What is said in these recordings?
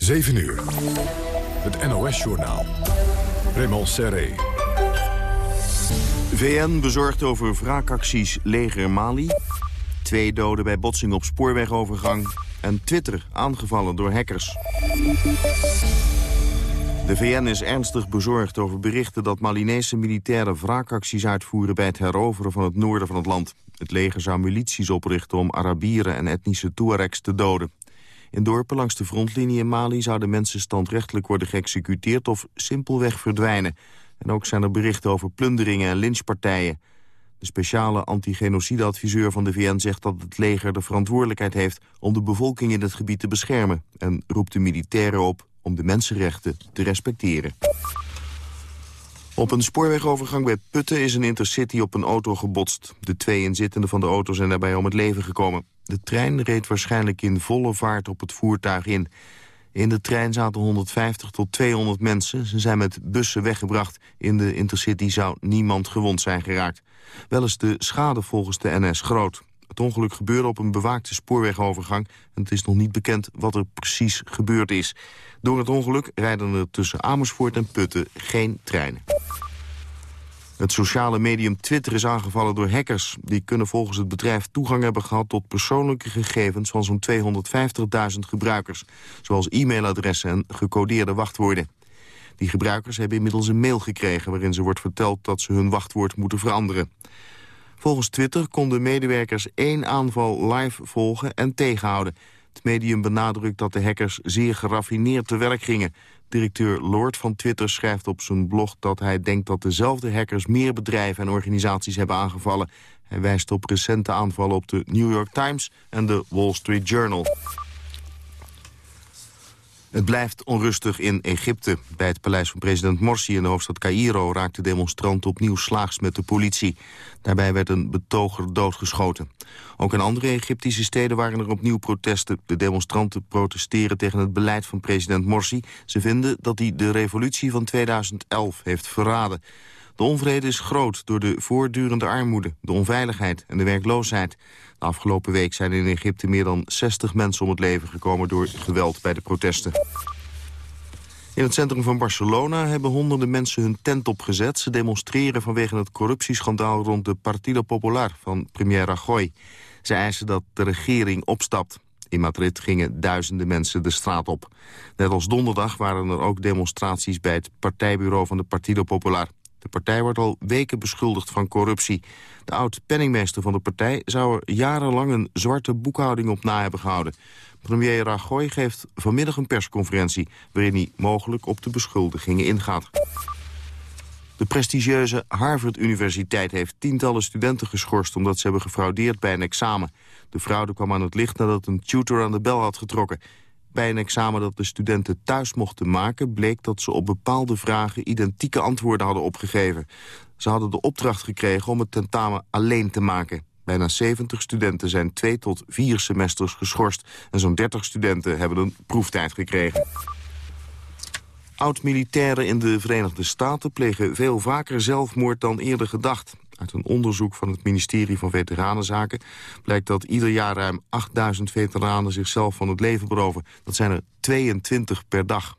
7 uur. Het NOS-journaal. Raymond Serré. VN bezorgd over wraakacties leger Mali. Twee doden bij botsing op spoorwegovergang. En Twitter aangevallen door hackers. De VN is ernstig bezorgd over berichten dat Malinese militairen wraakacties uitvoeren bij het heroveren van het noorden van het land. Het leger zou milities oprichten om Arabieren en etnische Tuaregs te doden. In dorpen langs de frontlinie in Mali zouden mensen standrechtelijk worden geëxecuteerd of simpelweg verdwijnen. En ook zijn er berichten over plunderingen en lynchpartijen. De speciale anti-genocide-adviseur van de VN zegt dat het leger de verantwoordelijkheid heeft om de bevolking in het gebied te beschermen en roept de militairen op om de mensenrechten te respecteren. Op een spoorwegovergang bij Putten is een intercity op een auto gebotst. De twee inzittenden van de auto zijn daarbij om het leven gekomen. De trein reed waarschijnlijk in volle vaart op het voertuig in. In de trein zaten 150 tot 200 mensen. Ze zijn met bussen weggebracht. In de intercity zou niemand gewond zijn geraakt. Wel is de schade volgens de NS groot. Het ongeluk gebeurde op een bewaakte spoorwegovergang... en het is nog niet bekend wat er precies gebeurd is. Door het ongeluk rijden er tussen Amersfoort en Putten geen treinen. Het sociale medium Twitter is aangevallen door hackers. Die kunnen volgens het bedrijf toegang hebben gehad tot persoonlijke gegevens van zo'n 250.000 gebruikers. Zoals e-mailadressen en gecodeerde wachtwoorden. Die gebruikers hebben inmiddels een mail gekregen waarin ze wordt verteld dat ze hun wachtwoord moeten veranderen. Volgens Twitter konden medewerkers één aanval live volgen en tegenhouden. Het medium benadrukt dat de hackers zeer geraffineerd te werk gingen. Directeur Lord van Twitter schrijft op zijn blog dat hij denkt dat dezelfde hackers meer bedrijven en organisaties hebben aangevallen. Hij wijst op recente aanvallen op de New York Times en de Wall Street Journal. Het blijft onrustig in Egypte. Bij het paleis van president Morsi in de hoofdstad Cairo... raakten demonstranten opnieuw slaags met de politie. Daarbij werd een betoger doodgeschoten. Ook in andere Egyptische steden waren er opnieuw protesten. De demonstranten protesteren tegen het beleid van president Morsi. Ze vinden dat hij de revolutie van 2011 heeft verraden. De onvrede is groot door de voortdurende armoede, de onveiligheid en de werkloosheid. Afgelopen week zijn in Egypte meer dan 60 mensen om het leven gekomen door geweld bij de protesten. In het centrum van Barcelona hebben honderden mensen hun tent opgezet. Ze demonstreren vanwege het corruptieschandaal rond de Partido Popular van premier Rajoy. Ze eisen dat de regering opstapt. In Madrid gingen duizenden mensen de straat op. Net als donderdag waren er ook demonstraties bij het partijbureau van de Partido Popular. De partij wordt al weken beschuldigd van corruptie. De oud-penningmeester van de partij zou er jarenlang een zwarte boekhouding op na hebben gehouden. Premier Rajoy geeft vanmiddag een persconferentie... waarin hij mogelijk op de beschuldigingen ingaat. De prestigieuze Harvard-universiteit heeft tientallen studenten geschorst... omdat ze hebben gefraudeerd bij een examen. De fraude kwam aan het licht nadat een tutor aan de bel had getrokken. Bij een examen dat de studenten thuis mochten maken... bleek dat ze op bepaalde vragen identieke antwoorden hadden opgegeven. Ze hadden de opdracht gekregen om het tentamen alleen te maken. Bijna 70 studenten zijn twee tot vier semesters geschorst... en zo'n 30 studenten hebben een proeftijd gekregen. Oud-militairen in de Verenigde Staten plegen veel vaker zelfmoord dan eerder gedacht. Uit een onderzoek van het ministerie van Veteranenzaken blijkt dat ieder jaar ruim 8000 veteranen zichzelf van het leven beroven. Dat zijn er 22 per dag.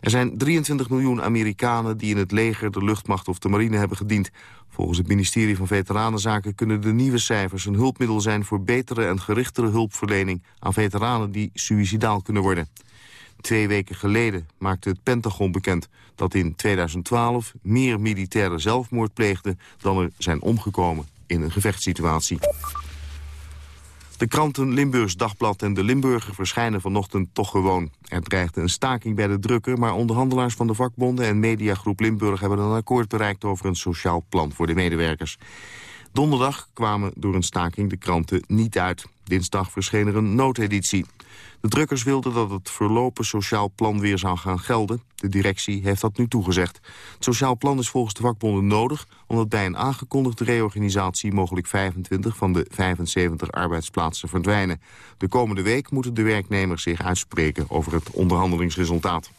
Er zijn 23 miljoen Amerikanen die in het leger, de luchtmacht of de marine hebben gediend. Volgens het ministerie van Veteranenzaken kunnen de nieuwe cijfers een hulpmiddel zijn voor betere en gerichtere hulpverlening aan veteranen die suicidaal kunnen worden. Twee weken geleden maakte het Pentagon bekend dat in 2012 meer militairen zelfmoord pleegden dan er zijn omgekomen in een gevechtssituatie. De kranten Limburgs Dagblad en de Limburger verschijnen vanochtend toch gewoon. Er dreigde een staking bij de drukker, maar onderhandelaars van de vakbonden en mediagroep Limburg hebben een akkoord bereikt over een sociaal plan voor de medewerkers. Donderdag kwamen door een staking de kranten niet uit. Dinsdag verscheen er een noodeditie. De drukkers wilden dat het verlopen sociaal plan weer zou gaan gelden. De directie heeft dat nu toegezegd. Het sociaal plan is volgens de vakbonden nodig... omdat bij een aangekondigde reorganisatie... mogelijk 25 van de 75 arbeidsplaatsen verdwijnen. De komende week moeten de werknemers zich uitspreken over het onderhandelingsresultaat.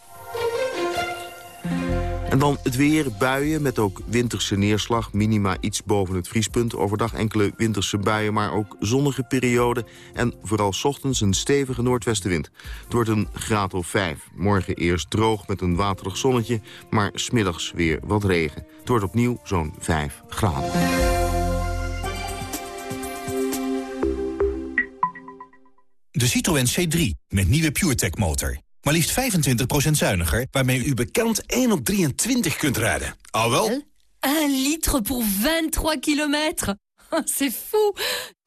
En dan het weer, buien met ook winterse neerslag. Minima iets boven het vriespunt. Overdag enkele winterse buien, maar ook zonnige perioden. En vooral ochtends een stevige noordwestenwind. Het wordt een graad of vijf. Morgen eerst droog met een waterig zonnetje, maar smiddags weer wat regen. Het wordt opnieuw zo'n 5 graden. De Citroën C3 met nieuwe PureTech motor. Maar liefst 25% zuiniger, waarmee u bekend 1 op 23 kunt rijden. Al wel? 1 liter voor 23 kilometer. C'est fou.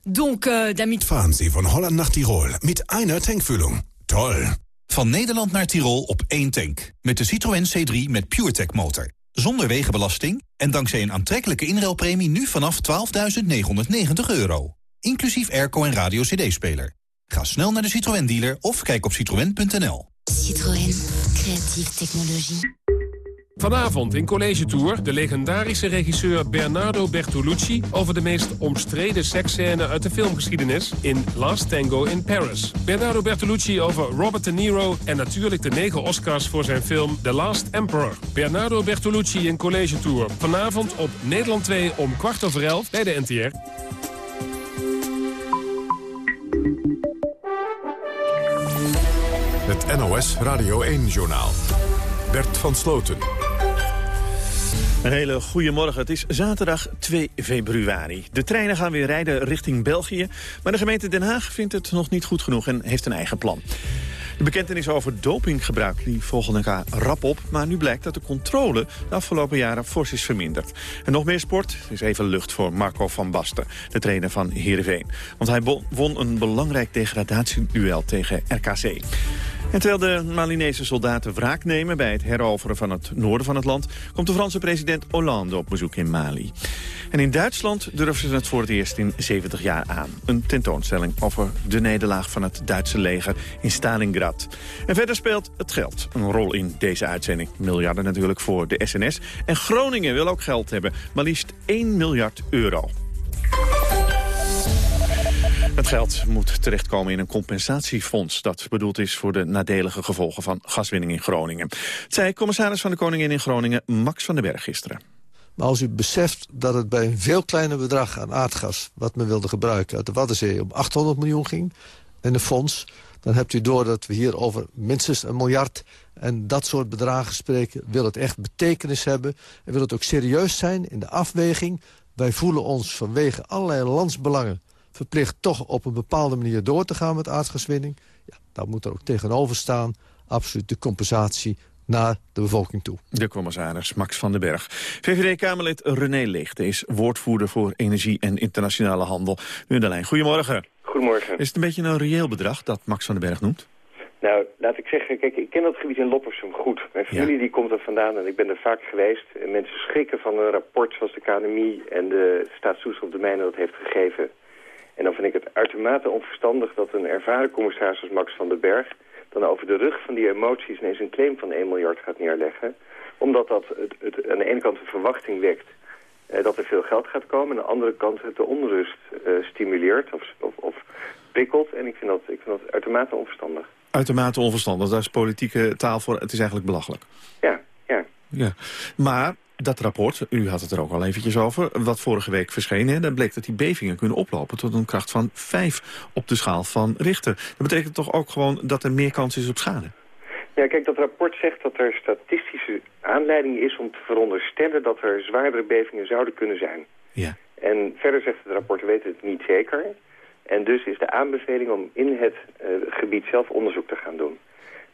Donc, uh, damit... Fahren Sie von Holland nach Tirol mit einer Tankfüllung. Toll. Van Nederland naar Tirol op één tank. Met de Citroën C3 met PureTech motor. Zonder wegenbelasting en dankzij een aantrekkelijke inruilpremie nu vanaf 12.990 euro. Inclusief airco en radio cd-speler. Ga snel naar de Citroën dealer of kijk op citroën.nl. Citroën. Creatieve technologie. Vanavond in College Tour de legendarische regisseur Bernardo Bertolucci... over de meest omstreden seksscène uit de filmgeschiedenis in Last Tango in Paris. Bernardo Bertolucci over Robert De Niro... en natuurlijk de negen Oscars voor zijn film The Last Emperor. Bernardo Bertolucci in College Tour. Vanavond op Nederland 2 om kwart over elf bij de NTR. Het NOS Radio 1-journaal. Bert van Sloten. Een hele goede morgen. Het is zaterdag 2 februari. De treinen gaan weer rijden richting België. Maar de gemeente Den Haag vindt het nog niet goed genoeg en heeft een eigen plan. De bekentenis over dopinggebruik die volgen elkaar rap op... maar nu blijkt dat de controle de afgelopen jaren fors is verminderd. En nog meer sport is even lucht voor Marco van Basten, de trainer van Heerenveen. Want hij won een belangrijk degradatieduel tegen RKC. En terwijl de Malinese soldaten wraak nemen bij het heroveren van het noorden van het land... komt de Franse president Hollande op bezoek in Mali. En in Duitsland durven ze het voor het eerst in 70 jaar aan. Een tentoonstelling over de nederlaag van het Duitse leger in Stalingrad. En verder speelt het geld een rol in deze uitzending. Miljarden natuurlijk voor de SNS. En Groningen wil ook geld hebben, maar liefst 1 miljard euro. Het geld moet terechtkomen in een compensatiefonds... dat bedoeld is voor de nadelige gevolgen van gaswinning in Groningen. Het zei commissaris van de Koningin in Groningen, Max van den Berg gisteren. Maar als u beseft dat het bij een veel kleiner bedrag aan aardgas... wat men wilde gebruiken uit de Waddenzee om 800 miljoen ging... en een fonds, dan hebt u door dat we hier over minstens een miljard... en dat soort bedragen spreken. Wil het echt betekenis hebben en wil het ook serieus zijn in de afweging. Wij voelen ons vanwege allerlei landsbelangen verplicht toch op een bepaalde manier door te gaan met aardgaswinning... Ja, dan moet er ook tegenover staan absoluut de compensatie naar de bevolking toe. De commissaris Max van den Berg. VVD-Kamerlid René Leegte is woordvoerder voor energie en internationale handel. Nu in de lijn. Goedemorgen. Goedemorgen. Is het een beetje een reëel bedrag dat Max van den Berg noemt? Nou, laat ik zeggen, kijk, ik ken dat gebied in Loppersum goed. Mijn familie die komt er vandaan en ik ben er vaak geweest. En mensen schrikken van een rapport zoals de KNMI en de staatstoezicht op de mijnen dat heeft gegeven. En dan vind ik het uitermate onverstandig dat een ervaren commissaris als Max van den Berg... dan over de rug van die emoties ineens een claim van 1 miljard gaat neerleggen. Omdat dat het, het aan de ene kant een verwachting wekt eh, dat er veel geld gaat komen... en aan de andere kant het de onrust eh, stimuleert of, of, of prikkelt. En ik vind, dat, ik vind dat uitermate onverstandig. Uitermate onverstandig, dat is politieke taal voor... het is eigenlijk belachelijk. Ja, ja. ja. Maar dat rapport, u had het er ook al eventjes over, wat vorige week verscheen... Hè, dan bleek dat die bevingen kunnen oplopen tot een kracht van 5 op de schaal van Richter. Dat betekent toch ook gewoon dat er meer kans is op schade? Ja, kijk, dat rapport zegt dat er statistische aanleiding is om te veronderstellen dat er zwaardere bevingen zouden kunnen zijn. Ja. En verder zegt het rapport, we weten het niet zeker. En dus is de aanbeveling om in het uh, gebied zelf onderzoek te gaan doen.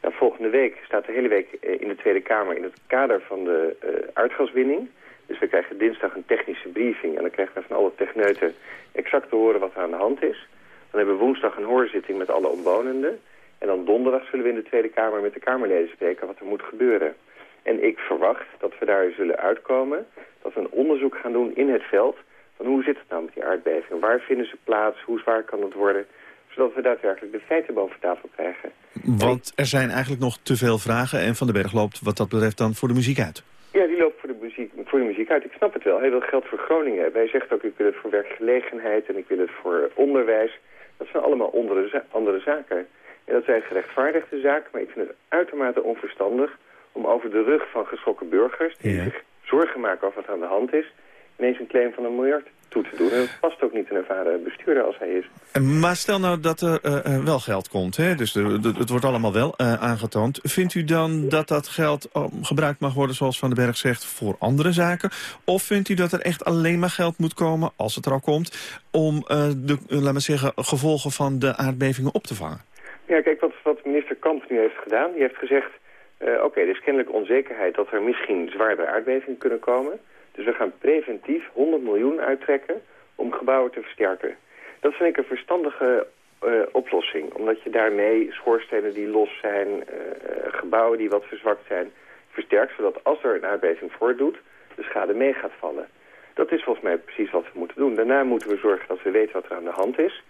Nou, volgende week staat de hele week eh, in de Tweede Kamer in het kader van de aardgaswinning. Dus we krijgen dinsdag een technische briefing en dan krijgen we van alle techneuten exact te horen wat er aan de hand is. Dan hebben we woensdag een hoorzitting met alle omwonenden. En dan donderdag zullen we in de Tweede Kamer met de Kamerleden spreken wat er moet gebeuren. En ik verwacht dat we daar zullen uitkomen, dat we een onderzoek gaan doen in het veld. Van hoe zit het nou met die aardbevingen? Waar vinden ze plaats? Hoe zwaar kan het worden? Zodat we daadwerkelijk de feiten boven tafel krijgen. Want er zijn eigenlijk nog te veel vragen en Van den Berg loopt wat dat betreft dan voor de muziek uit. Ja, die loopt voor de muziek, voor de muziek uit. Ik snap het wel. Hij wil geld voor Groningen hebben. Hij zegt ook, ik wil het voor werkgelegenheid en ik wil het voor onderwijs. Dat zijn allemaal andere, andere zaken. En dat zijn gerechtvaardigde zaken, maar ik vind het uitermate onverstandig om over de rug van geschrokken burgers... die Ja. zich zorgen maken over wat aan de hand is... ineens een claim van een miljard toe te doen. En dat past ook niet een ervaren bestuurder als hij is. Maar stel nou dat er eh, eh, wel geld komt, hè? dus de, de- het wordt allemaal wel eh, aangetoond. Vindt u dan dat dat geld eh, gebruikt mag worden, zoals Van den Berg zegt, voor andere zaken? Of vindt u dat er echt alleen maar geld moet komen, als het er al komt... om eh, de, eh, laat maar zeggen, gevolgen van de aardbevingen op te vangen? Ja, kijk, wat, wat minister Kamp nu heeft gedaan, die heeft gezegd... eh, oké, er is kennelijk onzekerheid dat er misschien zwaardere aardbevingen kunnen komen. Dus we gaan preventief 100 miljoen uittrekken om gebouwen te versterken. Dat vind ik een verstandige eh, oplossing. Omdat je daarmee schoorstenen die los zijn, eh, eh, gebouwen die wat verzwakt zijn, versterkt. Zodat als er een aardbeving voordoet, de schade mee gaat vallen. Dat is volgens mij precies wat we moeten doen. Daarna moeten we zorgen dat we weten wat er aan de hand is.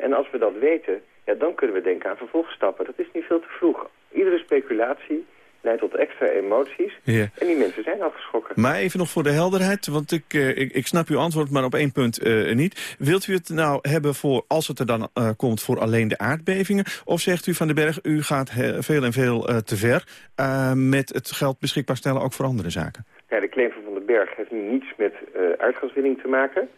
En als we dat weten, ja, dan kunnen we denken aan vervolgstappen. Dat is niet veel te vroeg. Iedere speculatie leidt tot extra emoties. Ja. En die mensen zijn al geschrokken. Maar even nog voor de helderheid, want ik, eh, ik, ik snap uw antwoord, maar op één punt eh, niet. Wilt u het nou hebben voor, als het er dan eh, komt, voor alleen de aardbevingen? Of zegt u van den Berg, u gaat veel en veel te ver... met het geld beschikbaar stellen ook voor andere zaken? Ja, de claim van Van den Berg heeft nu niets met aardgaswinning te maken.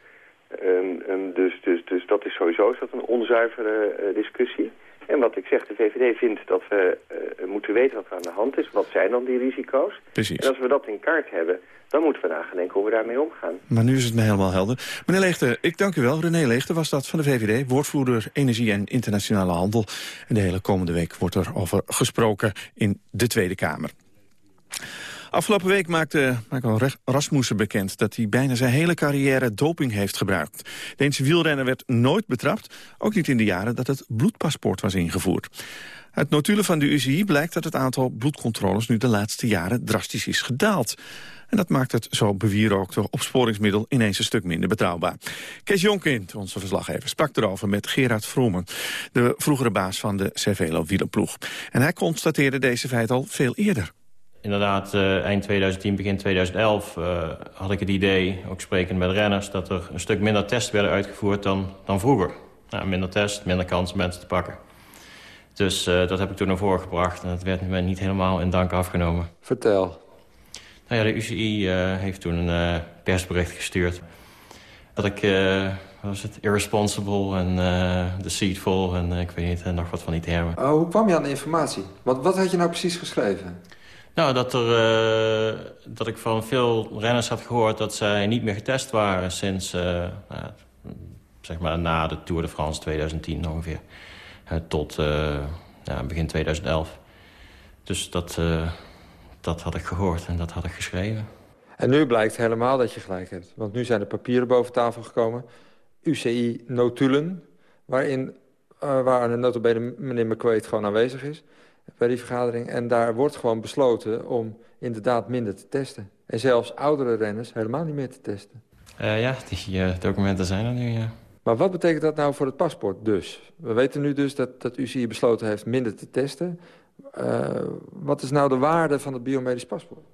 Ehm, ehm, dus, dus, dus dat is sowieso is dat een onzuivere discussie. En wat ik zeg, de VVD vindt dat we eh, moeten weten wat er aan de hand is. Wat zijn dan die risico's? Precies. En als we dat in kaart hebben, dan moeten we nagedenken hoe we daarmee omgaan. Maar nu is het me helemaal helder. Meneer Leegte, ik dank u wel. René Leegte was dat van de VVD, woordvoerder Energie en Internationale Handel. En de hele komende week wordt er over gesproken in de Tweede Kamer. Afgelopen week maakte Michael Rasmussen bekend dat hij bijna zijn hele carrière doping heeft gebruikt. De Deense wielrenner werd nooit betrapt, ook niet in de jaren dat het bloedpaspoort was ingevoerd. Uit notulen van de UCI blijkt dat het aantal bloedcontroles nu de laatste jaren drastisch is gedaald. En dat maakt het zo bewierookte opsporingsmiddel ineens een stuk minder betrouwbaar. Kees Jonkind, onze verslaggever, sprak erover met Gerard Vroemen, de vroegere baas van de Cervelo wielerploeg. En hij constateerde deze feit al veel eerder. Inderdaad, eh, eind 2010, begin 2011 eh, had ik het idee, ook sprekend met renners... dat er een stuk minder tests werden uitgevoerd dan, dan vroeger. Nou, minder test, minder kans om mensen te pakken. Dus eh, dat heb ik toen naar voren gebracht en dat werd me niet helemaal in dank afgenomen. Vertel. Nou ja, de UCI heeft toen een persbericht gestuurd. Dat ik, wat was het, irresponsible en deceitful en ik weet niet, nog wat van die termen. Oh, hoe kwam je aan de informatie? Wat, wat had je nou precies geschreven? Nou, dat, er, eh, dat ik van veel renners had gehoord dat zij niet meer getest waren sinds, eh, nou, zeg maar, na de Tour de France 2010 ongeveer. Eh, tot eh, ja, begin 2011. Dus dat, dat had ik gehoord en dat had ik geschreven. En nu blijkt helemaal dat je gelijk hebt. Want nu zijn de papieren boven tafel gekomen. UCI-notulen, waarin, uh, waar notabene meneer McQuaid gewoon aanwezig is... bij die vergadering. En daar wordt gewoon besloten om inderdaad minder te testen. En zelfs oudere renners helemaal niet meer te testen. Uh, ja, die uh, documenten zijn er nu, ja. Maar wat betekent dat nou voor het paspoort dus? We weten nu dus dat, dat UCI besloten heeft minder te testen. Uh, wat is nou de waarde van het biomedisch paspoort?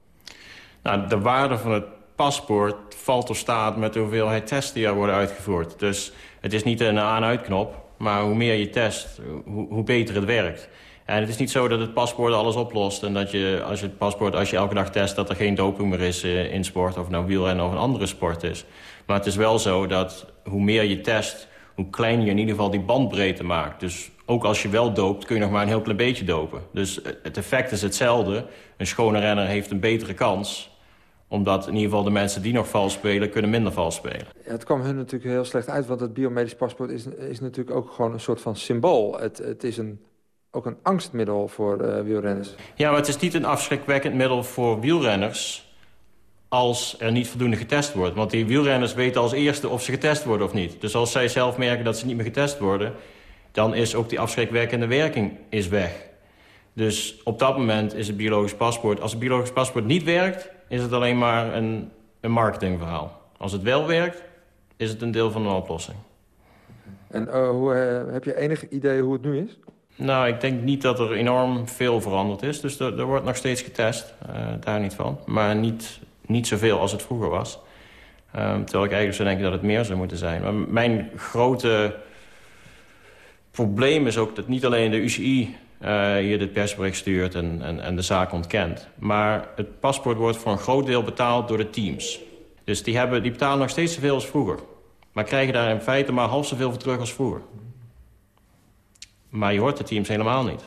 Nou, de waarde van het paspoort valt of staat met de hoeveelheid tests die er worden uitgevoerd. Dus het is niet een aan-uitknop, maar hoe meer je test, hoe, hoe, beter het werkt. En het is niet zo dat het paspoort alles oplost en dat je als je het paspoort, als je elke dag test, dat er geen doping meer is in sport, of nou wielrennen of een andere sport is. Maar het is wel zo dat hoe meer je test, hoe kleiner je in ieder geval die bandbreedte maakt. Dus ook als je wel doopt, kun je nog maar een heel klein beetje dopen. Dus het effect is hetzelfde. Een schone renner heeft een betere kans omdat in ieder geval de mensen die nog vals spelen, kunnen minder vals spelen. Het kwam hun natuurlijk heel slecht uit, want het biomedisch paspoort is, is natuurlijk ook gewoon een soort van symbool. Het, het is een, ook een angstmiddel voor uh, wielrenners. Ja, maar het is niet een afschrikwekkend middel voor wielrenners als er niet voldoende getest wordt. Want die wielrenners weten als eerste of ze getest worden of niet. Dus als zij zelf merken dat ze niet meer getest worden... dan is ook die afschrikwekkende werking is weg. Dus op dat moment is het biologisch paspoort... als het biologisch paspoort niet werkt, is het alleen maar een, een marketingverhaal. Als het wel werkt, is het een deel van de oplossing. En uh, hoe, uh, heb je enig idee hoe het nu is? Nou, ik denk niet dat er enorm veel veranderd is. Dus er, er wordt nog steeds getest, uh, daar niet van. Maar niet, niet zoveel als het vroeger was. Um, terwijl ik eigenlijk zou denken dat het meer zou moeten zijn. Maar mijn grote probleem is ook dat niet alleen de UCI uh, hier dit persbericht stuurt en, en, en de zaak ontkent. Maar het paspoort wordt voor een groot deel betaald door de teams. Dus die, hebben, die betalen nog steeds zoveel als vroeger. Maar krijgen daar in feite maar half zoveel voor terug als vroeger. Maar je hoort de teams helemaal niet.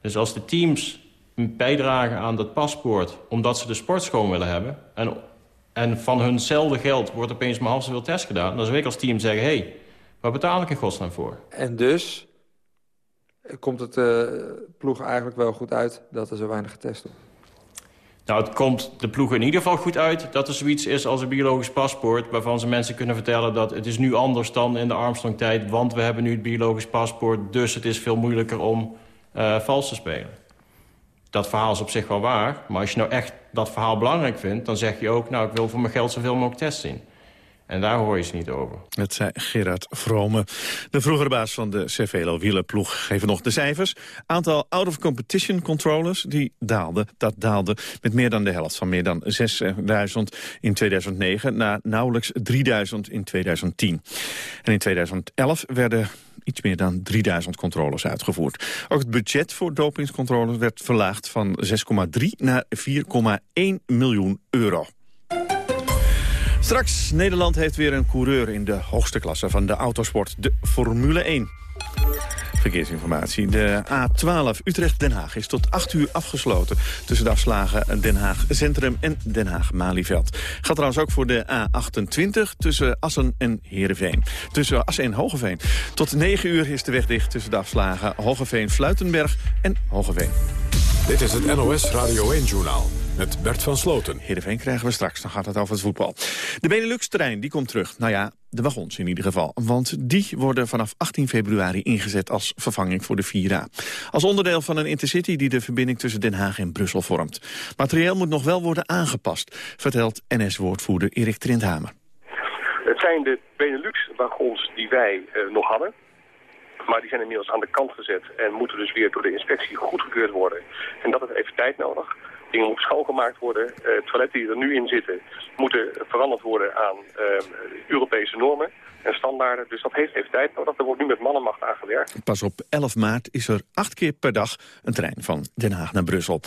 Dus als de teams bijdragen aan dat paspoort... omdat ze de sport schoon willen hebben... en, en van hunzelfde geld wordt opeens maar half zoveel test gedaan... dan zou ik als team zeggen... hé, hey, waar betaal ik in godsnaam voor? En dus komt het uh, ploeg eigenlijk wel goed uit dat er zo weinig getest wordt? Nou, het komt de ploeg in ieder geval goed uit dat er zoiets is als een biologisch paspoort... waarvan ze mensen kunnen vertellen dat het is nu anders dan in de Armstrong-tijd... want we hebben nu het biologisch paspoort, dus het is veel moeilijker om uh, vals te spelen. Dat verhaal is op zich wel waar, maar als je nou echt dat verhaal belangrijk vindt... dan zeg je ook, nou, ik wil voor mijn geld zoveel mogelijk tests zien. En daar hoor je ze niet over. Het zei Gerard Vrome. De vroegere baas van de Cervelo wielerploeg geven nog de cijfers. Aantal out-of-competition controllers, die daalde. Dat daalde met meer dan de helft. Van meer dan 6000 in 2009 naar nauwelijks 3000 in 2010. En in 2011 werden iets meer dan 3000 controles uitgevoerd. Ook het budget voor dopingscontroles werd verlaagd van 6,3 naar 4,1 miljoen euro. Straks, Nederland heeft weer een coureur in de hoogste klasse van de autosport, de Formule 1. Verkeersinformatie. De A12 Utrecht-Den Haag is tot 8 uur afgesloten... tussen de afslagen Den Haag Centrum en Den Haag-Malieveld. Gaat trouwens ook voor de A28 tussen Assen en Heerenveen. Tussen Assen en Hogeveen. Tot 9 uur is de weg dicht tussen de afslagen Hogeveen-Fluitenberg en Hogeveen. Dit is het NOS Radio 1-journaal met Bert van Sloten. Heerenveen krijgen we straks, dan gaat het over het voetbal. De Benelux-terrein die komt terug. Nou ja, de wagons in ieder geval. Want die worden vanaf 18 februari ingezet als vervanging voor de Vira. Als onderdeel van een intercity die de verbinding tussen Den Haag en Brussel vormt. Materieel moet nog wel worden aangepast, vertelt NS-woordvoerder Erik Trindhamer. Het zijn de Benelux-wagons die wij uh, nog hadden. Maar die zijn inmiddels aan de kant gezet en moeten dus weer door de inspectie goedgekeurd worden. En dat heeft even tijd nodig. Dingen moeten schoongemaakt worden. Uh, toiletten die er nu in zitten moeten veranderd worden aan uh, Europese normen en standaarden. Dus dat heeft even tijd nodig. Er wordt nu met mannenmacht aan gewerkt. Pas op 11 maart is er acht keer per dag een trein van Den Haag naar Brussel.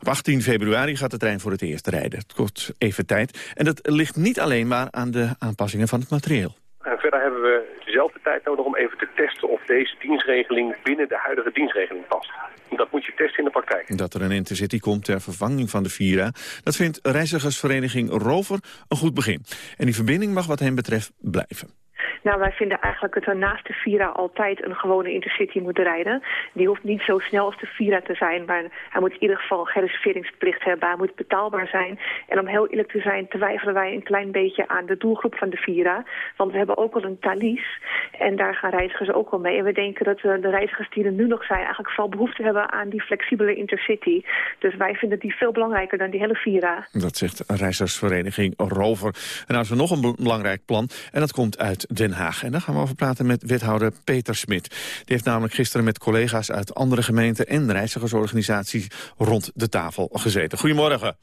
Op 18 februari gaat de trein voor het eerst rijden. Het kost even tijd. En dat ligt niet alleen maar aan de aanpassingen van het materieel. En verder hebben we dezelfde tijd nodig om even te testen of deze dienstregeling binnen de huidige dienstregeling past. Dat moet je testen in de praktijk. Dat er een intercity komt ter vervanging van de Vira, dat vindt reizigersvereniging Rover een goed begin. En die verbinding mag wat hen betreft blijven. Nou, wij vinden eigenlijk dat er naast de Vira altijd een gewone intercity moet rijden. Die hoeft niet zo snel als de Vira te zijn, maar hij moet in ieder geval een reserveringsplicht hebben. Hij moet betaalbaar zijn. En om heel eerlijk te zijn, twijfelen wij een klein beetje aan de doelgroep van de Vira. Want we hebben ook al een Thalys en daar gaan reizigers ook al mee. En we denken dat we de reizigers die er nu nog zijn eigenlijk vooral behoefte hebben aan die flexibele intercity. Dus wij vinden die veel belangrijker dan die hele Vira. Dat zegt reizigersvereniging Rover. En nou is er nog een belangrijk plan en dat komt uit Den Haag. En daar gaan we over praten met wethouder Peter Smit. Die heeft namelijk gisteren met collega's uit andere gemeenten... en reizigersorganisaties rond de tafel gezeten. Goedemorgen.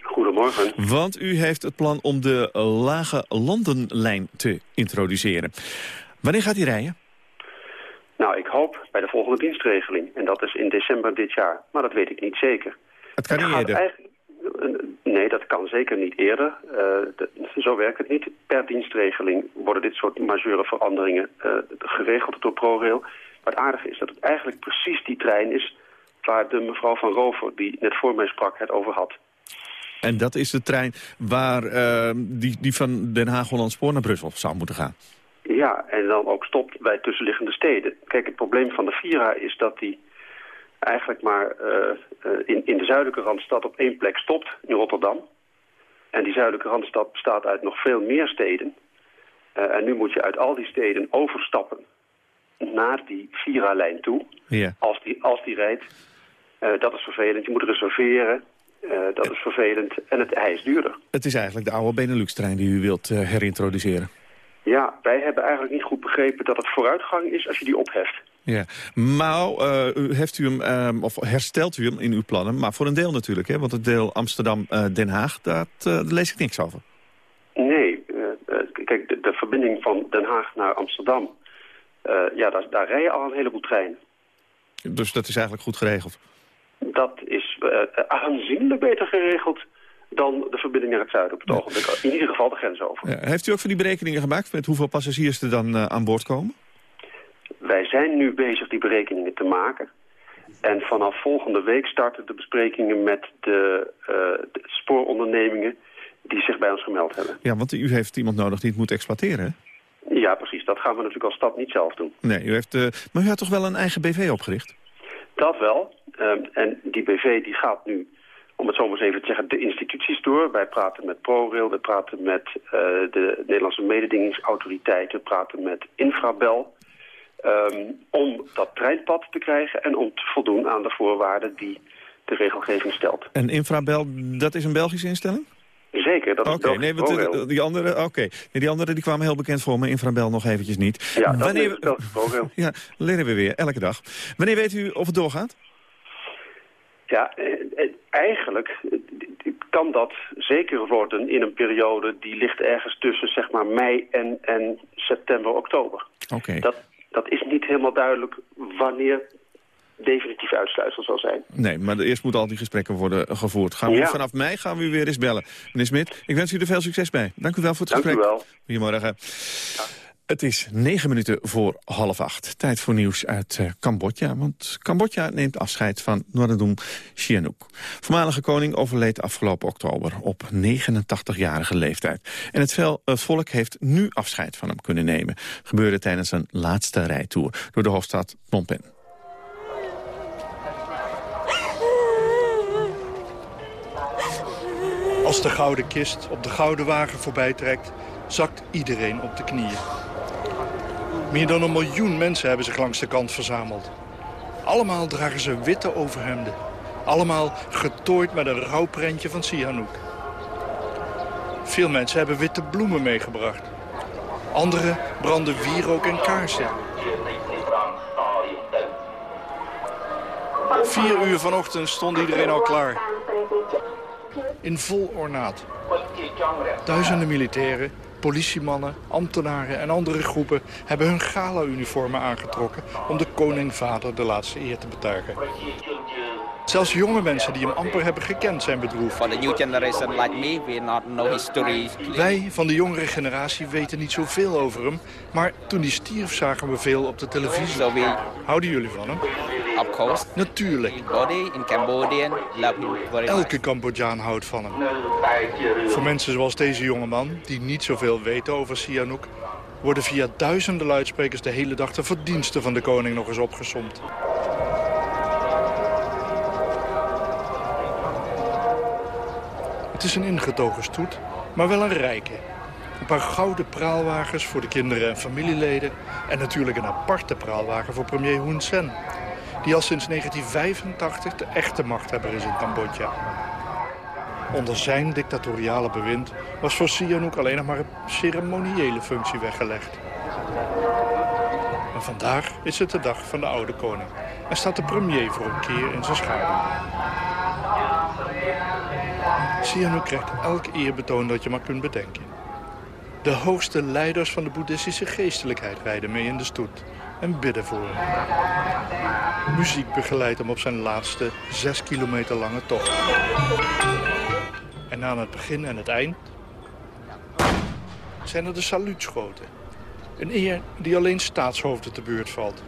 Goedemorgen. Want u heeft het plan om de lage landenlijn te introduceren. Wanneer gaat die rijden? Nou, ik hoop bij de volgende dienstregeling. En dat is in december dit jaar. Maar dat weet ik niet zeker. Het kan niet eerder? Nee, dat kan zeker niet eerder. Uh, zo werkt het niet. Per dienstregeling worden dit soort majeure veranderingen uh, geregeld door ProRail. Maar het aardige is dat het eigenlijk precies die trein is... waar de mevrouw van Rover, die net voor mij sprak, het over had. En dat is de trein waar uh, die, die van Den Haag-Holland Spoor naar Brussel zou moeten gaan? Ja, en dan ook stopt bij tussenliggende steden. Kijk, het probleem van de Vira is dat die eigenlijk maar uh, in, in de zuidelijke Randstad op één plek stopt, in Rotterdam. En die zuidelijke Randstad bestaat uit nog veel meer steden. Uh, en nu moet je uit al die steden overstappen naar die Vira-lijn toe. Ja. Als, die, als die rijdt. dat is vervelend. Je moet reserveren. dat is vervelend. En het, hij is duurder. Het is eigenlijk de oude Benelux-trein die u wilt herintroduceren. Ja, wij hebben eigenlijk niet goed begrepen dat het vooruitgang is als je die opheft. Ja, maar uh, heeft u hem, uh, of herstelt u hem in uw plannen, maar voor een deel natuurlijk, hè? want het deel Amsterdam-Den Haag, dat, daar lees ik niks over. Nee, kijk, de, de, verbinding van Den Haag naar Amsterdam, ja, daar, daar rijden al een heleboel treinen. Dus dat is eigenlijk goed geregeld? Dat is aanzienlijk beter geregeld dan de verbinding naar het zuiden op het ogenblik. In ieder geval de grens over. Ja, heeft u ook van die berekeningen gemaakt met hoeveel passagiers er dan uh, aan boord komen? Wij zijn nu bezig die berekeningen te maken. En vanaf volgende week starten de besprekingen met de, uh, de spoorondernemingen die zich bij ons gemeld hebben. Ja, want u heeft iemand nodig die het moet exploiteren, Ja, precies. Dat gaan we natuurlijk als stad niet zelf doen. Nee, u heeft, uh, maar u had toch wel een eigen BV opgericht? Dat wel. Um, en die BV die gaat nu, om het zo maar eens even te zeggen, de instituties door. Wij praten met ProRail, we praten met uh, de Nederlandse mededingingsautoriteiten, we praten met Infrabel. Um, om dat treinpad te krijgen en om te voldoen aan de voorwaarden die de regelgeving stelt. En Infrabel, dat is een Belgische instelling? Zeker, dat is nee, want die andere, oké. Okay. Nee, die andere die kwamen heel bekend voor me, Infrabel nog eventjes niet. Ja, dat Wanneer, is. Ja, leren we weer, elke dag. Wanneer weet u of het doorgaat? Ja, eigenlijk kan dat zeker worden in een periode die ligt ergens tussen zeg maar mei en, en september, oktober. Oké. Okay. Dat, dat is niet helemaal duidelijk wanneer definitief uitsluitsel zal zijn. Nee, maar eerst moeten al die gesprekken worden gevoerd. Gaan we ja. Vanaf mei gaan we u weer eens bellen. Meneer Smit, ik wens u er veel succes bij. Dank u wel voor het Dank gesprek. Dank u wel. Goedemorgen. Ja. Het is negen minuten voor half acht. Tijd voor nieuws uit uh, Cambodja. Want Cambodja neemt afscheid van Norodom Sihanouk. Voormalige koning overleed afgelopen oktober op 89-jarige leeftijd. En het volk heeft nu afscheid van hem kunnen nemen. Gebeurde tijdens een laatste rijtour door de hoofdstad Phnom Penh. Als de gouden kist op de gouden wagen voorbij trekt, zakt iedereen op de knieën. Meer dan een miljoen mensen hebben zich langs de kant verzameld. Allemaal dragen ze witte overhemden. Allemaal getooid met een rouwprentje van Sihanouk. Veel mensen hebben witte bloemen meegebracht. Anderen branden wierook en kaarsen. Vier uur vanochtend stond iedereen al klaar. In vol ornaat. Duizenden militairen, politiemannen, ambtenaren en andere groepen... hebben hun gala-uniformen aangetrokken om de koning-vader de laatste eer te betuigen. Zelfs jonge mensen die hem amper hebben gekend zijn bedroefd. For the new generation like me, we not know history. Wij van de jongere generatie weten niet zoveel over hem, maar toen hij stierf zagen we veel op de televisie. So we... Houden jullie van hem? Of course. Natuurlijk. In Cambodian, Elke Cambodjaan houdt van hem. Voor mensen zoals deze jongeman, die niet zoveel weten over Sihanouk... worden via duizenden luidsprekers de hele dag de verdiensten van de koning nog eens opgesomd. Het is een ingetogen stoet, maar wel een rijke. Een paar gouden praalwagens voor de kinderen en familieleden... en natuurlijk een aparte praalwagen voor premier Hun Sen... die al sinds 1985 de echte machthebber is in Cambodja. Onder zijn dictatoriale bewind was voor Sihanouk alleen nog maar een ceremoniële functie weggelegd. Maar vandaag is het de dag van de oude koning... en staat de premier voor een keer in zijn schaduw. Sihanouk krijgt elk eerbetoon dat je maar kunt bedenken. De hoogste leiders van de boeddhistische geestelijkheid rijden mee in de stoet en bidden voor hem. Muziek begeleidt hem op zijn laatste zes kilometer lange tocht. En aan het begin en het eind zijn er de saluutschoten. Een eer die alleen staatshoofden te beurt valt.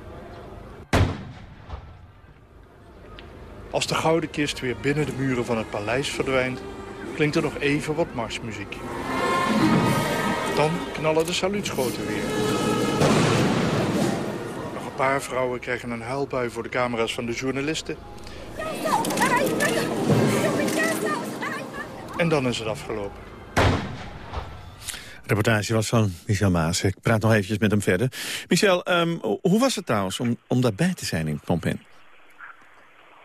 Als de gouden kist weer binnen de muren van het paleis verdwijnt... klinkt er nog even wat marsmuziek. Dan knallen de saluutschoten weer. Nog een paar vrouwen krijgen een huilbui voor de camera's van de journalisten. En dan is het afgelopen. Reportage was van Michel Maas. Ik praat nog eventjes met hem verder. Michel, um, hoe was het trouwens om, om daarbij te zijn in Phnom?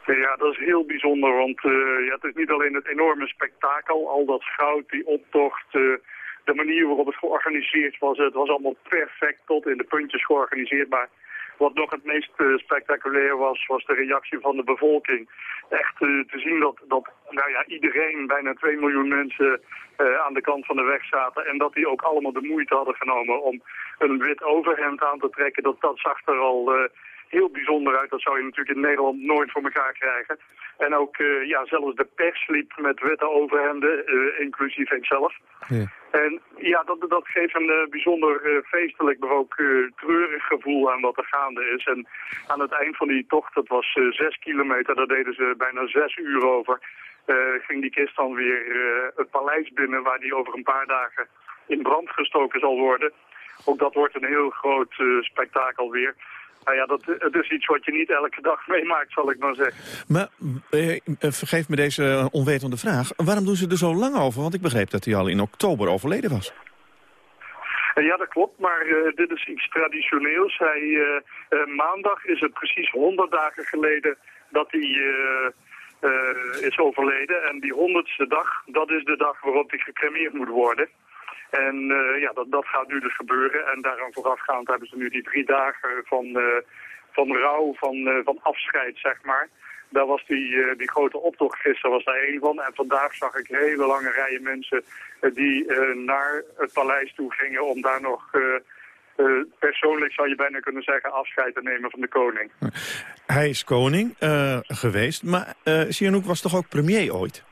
Ja, dat is heel bijzonder, want uh, ja, het is niet alleen het enorme spektakel, al dat goud, die optocht, uh, de manier waarop het georganiseerd was. Het was allemaal perfect tot in de puntjes georganiseerd, maar wat nog het meest uh, spectaculair was, was de reactie van de bevolking. Echt te zien dat, dat nou ja, iedereen, bijna 2 miljoen mensen aan de kant van de weg zaten en dat die ook allemaal de moeite hadden genomen om een wit overhemd aan te trekken, dat, dat zag er al heel bijzonder uit. Dat zou je natuurlijk in Nederland nooit voor elkaar krijgen. En ook uh, ja, zelfs de pers liep met witte overhemden, uh, inclusief ikzelf. Ja. En ja, dat, dat geeft een uh, bijzonder feestelijk, maar ook treurig gevoel aan wat er gaande is. En aan het eind van die tocht, dat was zes kilometer, daar deden ze bijna zes uur over... ging die kist dan weer het paleis binnen waar die over een paar dagen in brand gestoken zal worden. Ook dat wordt een heel groot spektakel weer. Nou ja, dat, het is iets wat je niet elke dag meemaakt, zal ik maar zeggen. Maar, eh, vergeef me deze onwetende vraag. Waarom doen ze er zo lang over? Want ik begreep dat hij al in oktober overleden was. Ja, dat klopt, maar uh, dit is iets traditioneels. Hij, uh, maandag is het precies 100 dagen geleden dat hij is overleden. En die honderdste dag, dat is de dag waarop hij gecremeerd moet worden. En uh, ja, dat, dat gaat nu dus gebeuren. En daaraan voorafgaand hebben ze nu die drie dagen van, uh, van rouw, van, van afscheid, zeg maar. Daar was die, die grote optocht gisteren was daar één van. En vandaag zag ik hele lange rijen mensen die naar het paleis toe gingen om daar nog... persoonlijk zou je bijna kunnen zeggen afscheid te nemen van de koning. Hij is koning geweest, maar Sihanouk was toch ook premier ooit?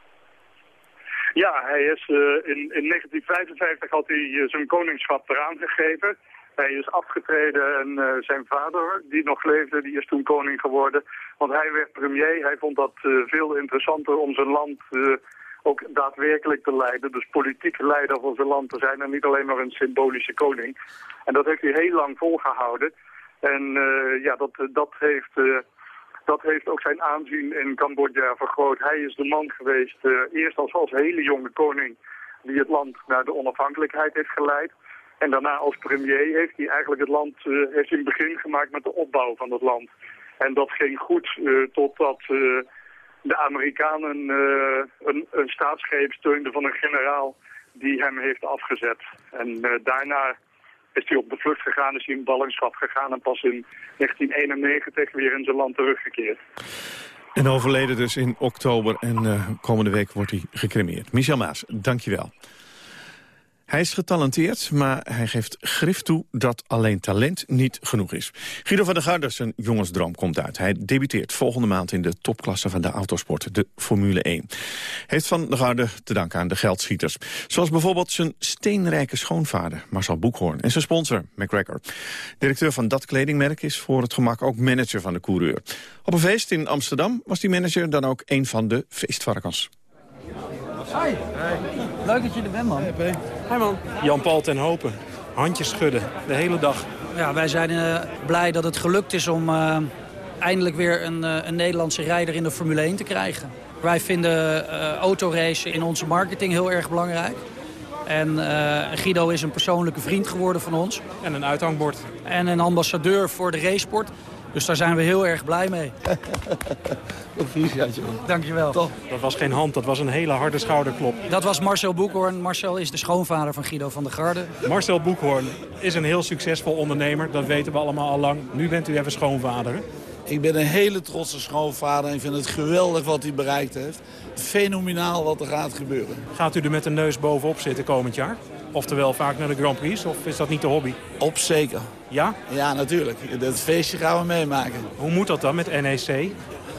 Ja, hij is, uh, in, in 1955 had hij uh, zijn koningschap eraan gegeven. Hij is afgetreden en uh, zijn vader, die nog leefde, die is toen koning geworden. Want hij werd premier. Hij vond dat veel interessanter om zijn land ook daadwerkelijk te leiden. Dus politiek leider van zijn land te zijn en niet alleen maar een symbolische koning. En dat heeft hij heel lang volgehouden. En ja, dat, dat heeft dat heeft ook zijn aanzien in Cambodja vergroot. Hij is de man geweest, uh, eerst als, als hele jonge koning, die het land naar de onafhankelijkheid heeft geleid. En daarna als premier heeft hij eigenlijk het land uh, heeft het begin gemaakt met de opbouw van het land. En dat ging goed uh, totdat de Amerikanen een, een staatsgreep steunden van een generaal die hem heeft afgezet. En daarna is hij op de vlucht gegaan, is hij in ballingschap gegaan en pas in 1991 weer in zijn land teruggekeerd. En overleden dus in oktober en uh, komende week wordt hij gecremeerd. Michel Maas, dankjewel. Hij is getalenteerd, maar hij geeft grif toe dat alleen talent niet genoeg is. Guido van der Garde, zijn jongensdroom komt uit. Hij debuteert volgende maand in de topklasse van de autosport, de Formule 1. Heeft van der Garde te danken aan de geldschieters. Zoals bijvoorbeeld zijn steenrijke schoonvader, Marcel Boekhoorn. En zijn sponsor, McGregor. Directeur van dat kledingmerk is voor het gemak ook manager van de coureur. Op een feest in Amsterdam was die manager dan ook een van de feestvarkens. Hoi. Leuk dat je er bent, man. Hi, man. Jan-Paul ten Hopen. Handjes schudden, de hele dag. Ja, wij zijn uh, blij dat het gelukt is om uh, eindelijk weer een, uh, een, Nederlandse rijder in de Formule 1 te krijgen. Wij vinden autoracen in onze marketing heel erg belangrijk. En Guido is een persoonlijke vriend geworden van ons. En een uithangbord. En een ambassadeur voor de racesport. Dus daar zijn we heel erg blij mee. Proficiat, joh. Dankjewel. Top. Dat was geen hand, dat was een hele harde schouderklop. Dat was Marcel Boekhoorn. Marcel is de schoonvader van Guido van der Garde. Marcel Boekhoorn is een heel succesvol ondernemer. Dat weten we allemaal al lang. Nu bent u even schoonvader. Ik ben een hele trotse schoonvader en vind het geweldig wat hij bereikt heeft. Fenomenaal wat er gaat gebeuren. Gaat u er met de neus bovenop zitten komend jaar? Oftewel vaak naar de Grand Prix, of is dat niet de hobby? Op zeker. Ja? Ja, natuurlijk. Dat feestje gaan we meemaken. Hoe moet dat dan met NEC?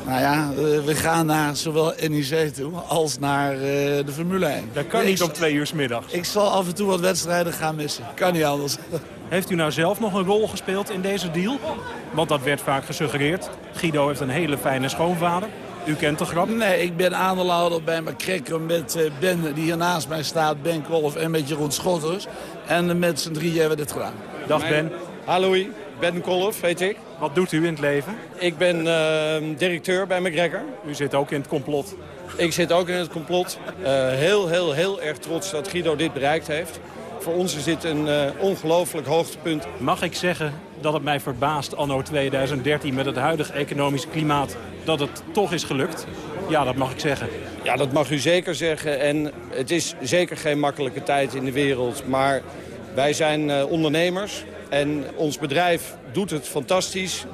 Nou ja, we gaan naar zowel NEC toe als naar uh, de Formule 1. Dat kan niet om twee uur s middags. Ik zal af en toe wat wedstrijden gaan missen. Kan niet anders. Heeft u nou zelf nog een rol gespeeld in deze deal? Want dat werd vaak gesuggereerd. Guido heeft een hele fijne schoonvader. U kent de grap? Nee, ik ben aandeelhouder bij McCracker met uh, Ben, die hier naast mij staat, Ben Kolf en met Jeroen Schotters. En met z'n drieën hebben we dit gedaan. Dag Ben. Hallo, Ben Kolf heet ik. Wat doet u in het leven? Ik ben uh, directeur bij McGregor. U zit ook in het complot? Ik zit ook in het complot. Uh, heel, heel, heel erg trots dat Guido dit bereikt heeft. Voor ons is dit een uh, ongelooflijk hoogtepunt. Mag ik zeggen dat het mij verbaast anno 2013 met het huidige economische klimaat... dat het toch is gelukt? Ja, dat mag ik zeggen. Ja, dat mag u zeker zeggen. En het is zeker geen makkelijke tijd in de wereld. Maar wij zijn uh, ondernemers en ons bedrijf doet het fantastisch.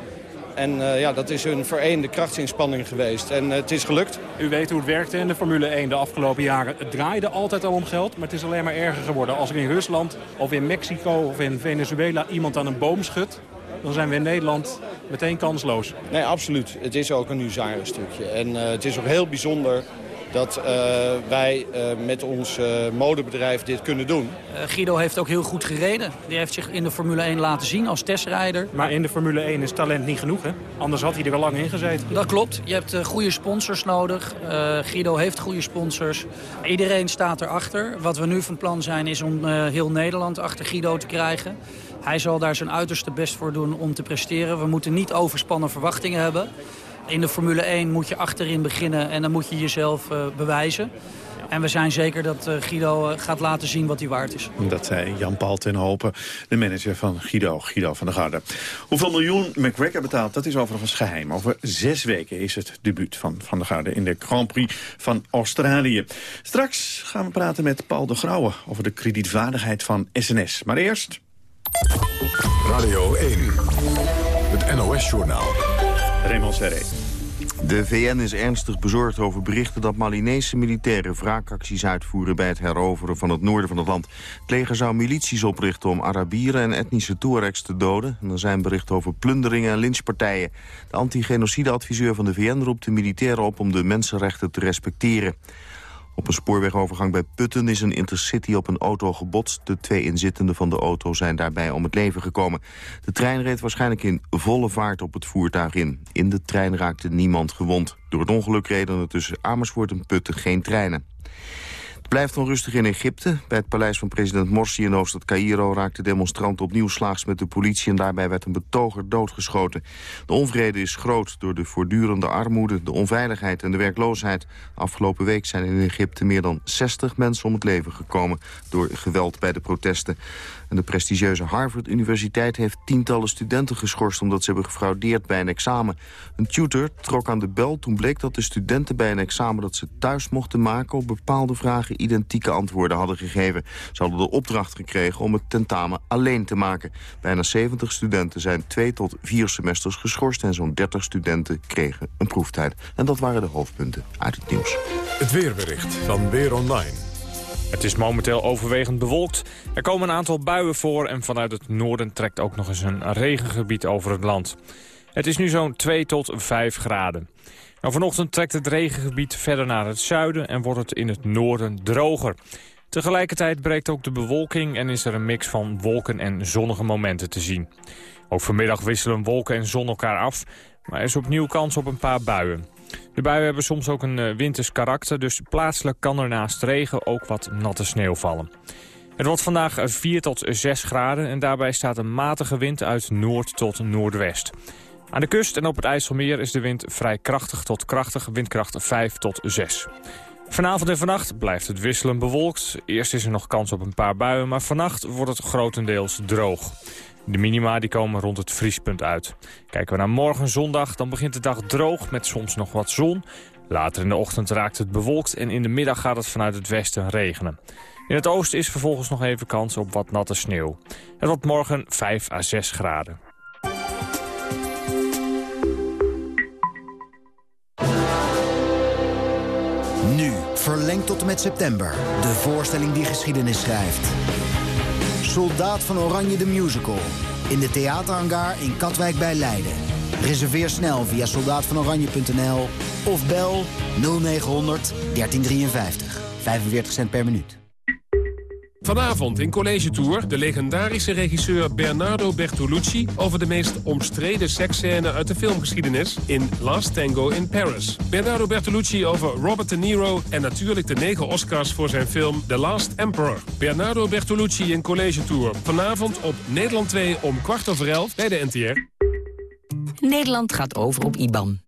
En uh, ja, dat is een vereende krachtsinspanning geweest. En uh, het is gelukt. U weet hoe het werkte in de Formule 1 de afgelopen jaren. Het draaide altijd al om geld, maar het is alleen maar erger geworden. Als er in Rusland of in Mexico of in Venezuela iemand aan een boom schudt... dan zijn we in Nederland meteen kansloos. Nee, absoluut. Het is ook een huzarenstukje. En uh, het is ook heel bijzonder dat uh, wij uh, met ons modebedrijf dit kunnen doen. Guido heeft ook heel goed gereden. Die heeft zich in de Formule 1 laten zien als testrijder. Maar in de Formule 1 is talent niet genoeg, hè? Anders had hij er al lang in gezeten. Dat klopt. Je hebt goede sponsors nodig. Guido heeft goede sponsors. Iedereen staat erachter. Wat we nu van plan zijn is om heel Nederland achter Guido te krijgen. Hij zal daar zijn uiterste best voor doen om te presteren. We moeten niet overspannen verwachtingen hebben. In de Formule 1 moet je achterin beginnen en dan moet je jezelf uh, bewijzen. En we zijn zeker dat uh, Guido uh, gaat laten zien wat hij waard is. Dat zei Jan-Paul ten Hopen, de manager van Guido, Guido van der Garde. Hoeveel miljoen McGregor betaalt, dat is overigens geheim. Over zes weken is het debuut van Van der Garde in de Grand Prix van Australië. Straks gaan we praten met Paul de Grauwe over de kredietvaardigheid van SNS. Maar eerst... Radio 1, het NOS-journaal. De VN is ernstig bezorgd over berichten dat Malinese militairen wraakacties uitvoeren bij het heroveren van het noorden van het land. Het leger zou milities oprichten om Arabieren en etnische Tuaregs te doden. En er zijn berichten over plunderingen en lynchpartijen. De anti-genocide-adviseur van de VN roept de militairen op om de mensenrechten te respecteren. Op een spoorwegovergang bij Putten is een intercity op een auto gebotst. De twee inzittenden van de auto zijn daarbij om het leven gekomen. De trein reed waarschijnlijk in volle vaart op het voertuig in. In de trein raakte niemand gewond. Door het ongeluk reden er tussen Amersfoort en Putten geen treinen. Blijft onrustig in Egypte. Bij het paleis van president Morsi in hoofdstad Cairo raakten demonstranten opnieuw slaags met de politie en daarbij werd een betoger doodgeschoten. De onvrede is groot door de voortdurende armoede, de onveiligheid en de werkloosheid. Afgelopen week zijn in Egypte meer dan 60 mensen om het leven gekomen door geweld bij de protesten. En de prestigieuze Harvard-universiteit heeft tientallen studenten geschorst... omdat ze hebben gefraudeerd bij een examen. Een tutor trok aan de bel toen bleek dat de studenten bij een examen... dat ze thuis mochten maken op bepaalde vragen identieke antwoorden hadden gegeven. Ze hadden de opdracht gekregen om het tentamen alleen te maken. Bijna 70 studenten zijn twee tot vier semesters geschorst... en zo'n 30 studenten kregen een proeftijd. En dat waren de hoofdpunten uit het nieuws. Het weerbericht van Weer Online. Het is momenteel overwegend bewolkt. Er komen een aantal buien voor en vanuit het noorden trekt ook nog eens een regengebied over het land. Het is nu zo'n 2 tot 5 graden. Nou, vanochtend trekt het regengebied verder naar het zuiden en wordt het in het noorden droger. Tegelijkertijd breekt ook de bewolking en is er een mix van wolken en zonnige momenten te zien. Ook vanmiddag wisselen wolken en zon elkaar af, maar er is opnieuw kans op een paar buien. De buien hebben soms ook een uh, winters karakter, dus plaatselijk kan er naast regen ook wat natte sneeuw vallen. Het wordt vandaag 4 tot 6 graden en daarbij staat een matige wind uit noord tot noordwest. Aan de kust en op het IJsselmeer is de wind vrij krachtig tot krachtig, windkracht 5 tot 6. Vanavond en vannacht blijft het wisselen bewolkt. Eerst is er nog kans op een paar buien, maar vannacht wordt het grotendeels droog. De minima die komen rond het vriespunt uit. Kijken we naar morgen zondag, dan begint de dag droog met soms nog wat zon. Later in de ochtend raakt het bewolkt en in de middag gaat het vanuit het westen regenen. In het oosten is vervolgens nog even kans op wat natte sneeuw. Het wordt morgen 5 à 6 graden. Nu, verlengd tot met september. De voorstelling die geschiedenis schrijft. Soldaat van Oranje de Musical. In de theaterhangar in Katwijk bij Leiden. Reserveer snel via soldaatvanoranje.nl of bel 0900 1353. 45 cent per minuut. Vanavond in College Tour de legendarische regisseur Bernardo Bertolucci... over de meest omstreden seksscène uit de filmgeschiedenis in Last Tango in Paris. Bernardo Bertolucci over Robert De Niro... en natuurlijk de negen Oscars voor zijn film The Last Emperor. Bernardo Bertolucci in College Tour. Vanavond op Nederland 2 om kwart over elf bij de NTR. Nederland gaat over op IBAN.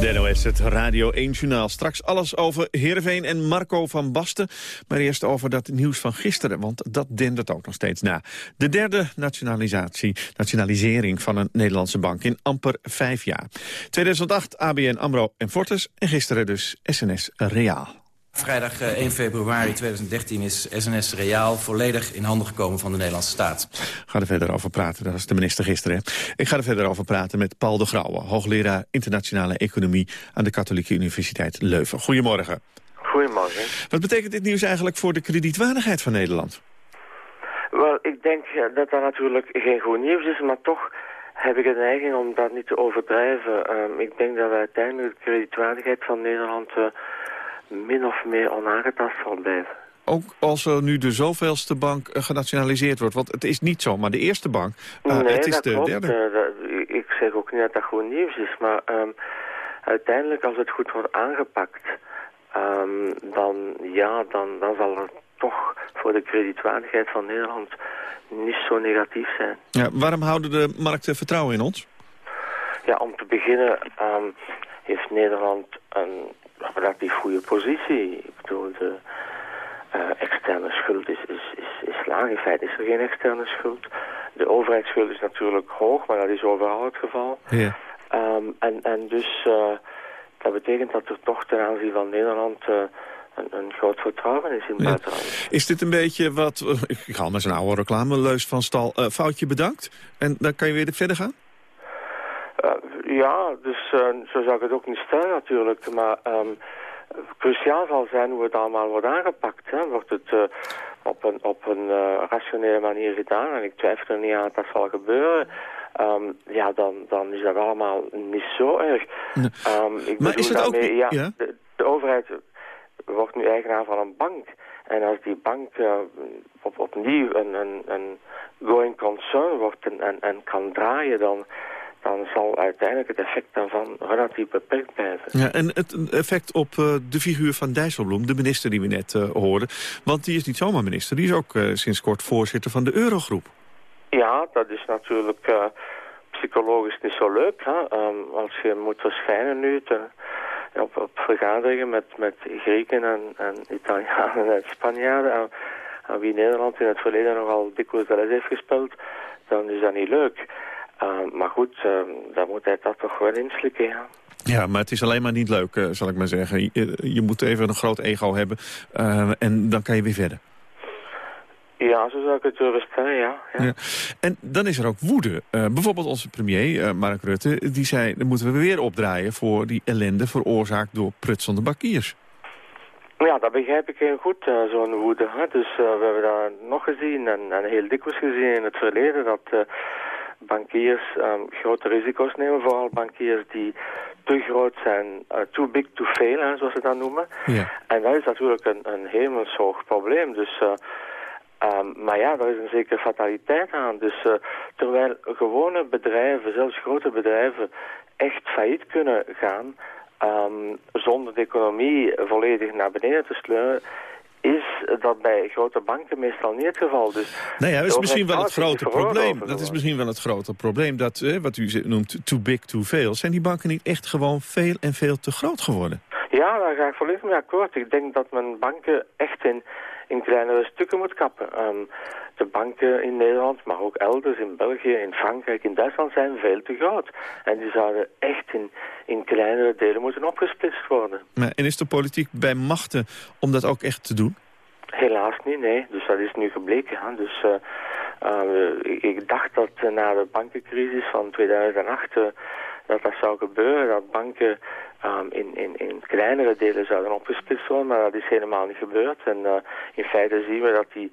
De NOS, het Radio 1-journaal. Straks alles over Heerenveen en Marco van Basten. Maar eerst over dat nieuws van gisteren, want dat dendert ook nog steeds na. De derde nationalisatie, nationalisering van een Nederlandse bank in amper vijf jaar. 2008 ABN AMRO en Fortis en gisteren dus SNS Reaal. Vrijdag 1 eh, februari 2013 is SNS Reaal volledig in handen gekomen van de Nederlandse staat. Ik ga er verder over praten, dat is de minister gisteren. Hè. Ik ga er verder over praten met Paul de Grauwe, hoogleraar internationale economie aan de Katholieke Universiteit Leuven. Goedemorgen. Goedemorgen. Wat betekent dit nieuws eigenlijk voor de kredietwaardigheid van Nederland? Wel, ik denk dat dat natuurlijk geen goed nieuws is, maar toch heb ik een neiging om dat niet te overdrijven. Ehm, ik denk dat we uiteindelijk de kredietwaardigheid van Nederland... Uh, min of meer onaangetast zal blijven. Ook als er nu de zoveelste bank eh, genationaliseerd wordt. Want het is niet zo, maar de eerste bank, uh, nee, het is de klopt. derde. Uh, ik zeg ook niet dat dat goed nieuws is. Maar um, uiteindelijk als het goed wordt aangepakt... Um, dan, ja, dan, dan zal het toch voor de kredietwaardigheid van Nederland niet zo negatief zijn. Ja, waarom houden de markten vertrouwen in ons? Ja, om te beginnen um, heeft Nederland een relatief goede positie. Ik bedoel, de uh, externe schuld is, is, is, is laag. In feite is er geen externe schuld. De overheidsschuld is natuurlijk hoog, maar dat is overal het geval. Ja. Um, en, en dus uh, dat betekent dat er toch ten aanzien van Nederland... Uh, een, een, groot vertrouwen is in het ja. buitenland. Is dit een beetje wat, ik haal maar zo'n oude reclameleus van stal, foutje bedankt? En dan kan je weer verder gaan? Uh, ja, dus uh, zo zou ik het ook niet stellen natuurlijk. Maar um, cruciaal zal zijn hoe het allemaal wordt aangepakt. Hè. Wordt het uh, op een, op een rationele manier gedaan, en ik twijfel er niet aan dat dat zal gebeuren... Um, ja, dan, dan is dat allemaal niet zo erg. Nee. Um, ik maar is het daarmee, ook... Ja, ja? De, de, overheid wordt nu eigenaar van een bank. En als die bank op, opnieuw een, een, een going concern wordt en, en, en kan draaien... dan dan zal uiteindelijk het effect daarvan relatief beperkt blijven. Ja, en het effect op uh, de figuur van Dijsselbloem, de minister die we net uh, hoorden. Want die is niet zomaar minister, die is ook uh, sinds kort voorzitter van de Eurogroep. Ja, dat is natuurlijk psychologisch niet zo leuk. Hè? Um, als je moet verschijnen nu te, op, op vergaderingen met, met Grieken en, en Italianen en Spanjaarden... Aan wie Nederland in het verleden nogal dikwijls de les heeft gespeeld... dan is dat niet leuk. Uh, maar goed, uh, daar moet hij dat toch wel inslikken, ja. Ja, maar het is alleen maar niet leuk, uh, zal ik maar zeggen. Je, je, moet even een groot ego hebben en dan kan je weer verder. Ja, zo zou ik het durven stellen, ja. ja. ja. En dan is er ook woede. bijvoorbeeld onze premier, Mark Rutte, die zei... dan moeten we weer opdraaien voor die ellende veroorzaakt door prutsende bankiers. Ja, dat begrijp ik heel goed, zo'n woede. Hè? Dus uh, we hebben dat nog gezien en, en heel dikwijls gezien in het verleden... dat uh, bankiers um, grote risico's nemen. Vooral bankiers die te groot zijn, uh, too big to fail, hè, zoals ze dat noemen. Ja. En dat is natuurlijk een, een hemelshoog probleem. Dus, uh, um, maar ja, daar is een zekere fataliteit aan. Dus uh, terwijl gewone bedrijven, zelfs grote bedrijven, echt failliet kunnen gaan... Um, zonder de economie volledig naar beneden te sleuren is dat bij grote banken meestal niet het geval. Dus nou ja, dat is misschien wel het grote probleem. Dat is misschien wel het grote probleem. Dat, eh, wat u noemt too big, too veel. Zijn die banken niet echt gewoon veel en veel te groot geworden? Ja, daar ga ik volledig mee akkoord. Ik denk dat men banken echt in, in kleinere stukken moet kappen. Um, de banken in Nederland, maar ook elders in België, in Frankrijk, in Duitsland zijn veel te groot. En die zouden echt in, in kleinere delen moeten opgesplitst worden. Maar, en is de politiek bij machten om dat ook echt te doen? Helaas niet, nee. Dus dat is nu gebleken. Hè. Dus uh, uh, ik, ik, dacht dat uh, na de bankencrisis van 2008 dat dat zou gebeuren. Dat banken um, in, in, in kleinere delen zouden opgesplitst worden, maar dat is helemaal niet gebeurd. En in feite zien we dat die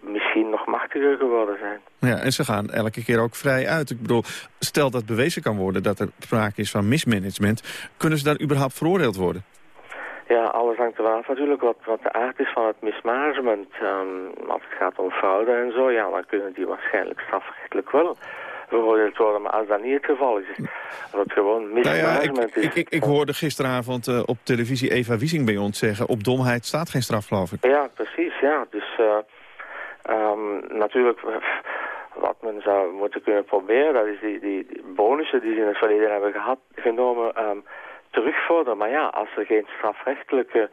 misschien nog machtiger geworden zijn. Ja, en ze gaan elke keer ook vrij uit. Ik bedoel, stel dat bewezen kan worden dat er sprake is van mismanagement... kunnen ze dan überhaupt veroordeeld worden? Ja, alles hangt ervan af natuurlijk wat, wat de aard is van het mismanagement. Um, als het gaat om fraude en zo, ja, dan kunnen die waarschijnlijk strafrechtelijk wel veroordeeld worden. Maar als dat niet het geval is, het gewoon mismanagement nou ja, ik, is... Ik, ik, ik hoorde gisteravond uh, op televisie Eva Wiesing bij ons zeggen... op domheid staat geen straf, geloof ik. Ja, precies, ja. Dus... Uh, Um, natuurlijk, wat men zou moeten kunnen proberen, dat is die, die, die bonussen die ze in het verleden hebben gehad, genomen, um, terugvorderen. Maar ja, als er geen strafrechtelijke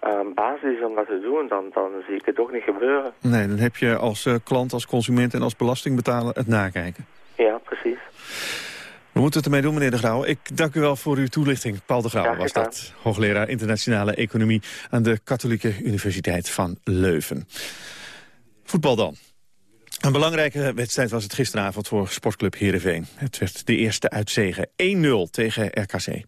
ehm, basis is om dat te doen, dan, dan zie ik het toch niet gebeuren. Nee, dan heb je als eh, klant, als consument en als belastingbetaler het nakijken. Ja, precies. We moeten het ermee doen, meneer De Grauw. Ik dank u wel voor uw toelichting. Paul De Grauw was dat, hoogleraar internationale economie... aan de Katholieke Universiteit van Leuven. Voetbal dan. Een belangrijke wedstrijd was het gisteravond voor sportclub Heerenveen. Het werd de eerste uitzege 1-0 tegen RKC.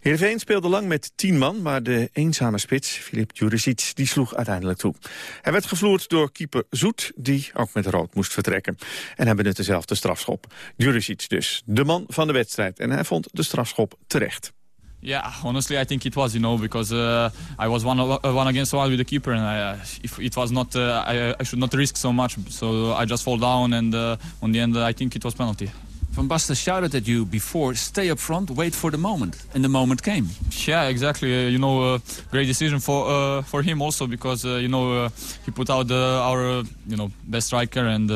Heerenveen speelde lang met 10 man, maar de eenzame spits, Filip Juricic, die sloeg uiteindelijk toe. Hij werd gevloerd door keeper Zoet, die ook met rood moest vertrekken. En hij benutte zelf de strafschop. Juricic dus, de man van de wedstrijd. En hij vond de strafschop terecht. Yeah, honestly, I think it was, you know, because uh, I was one, uh, one against one with the keeper, and I, uh, if it was not, uh, I, I, should not risk so much. So I just fall down, and uh, on the end, I think it was penalty. Van Basten shouted at you before, stay up front, wait for the moment. And the moment came. Yeah, exactly. Uh, you know, uh, great decision for uh, for him also because, uh, you know, uh, he put out our, you know, best striker and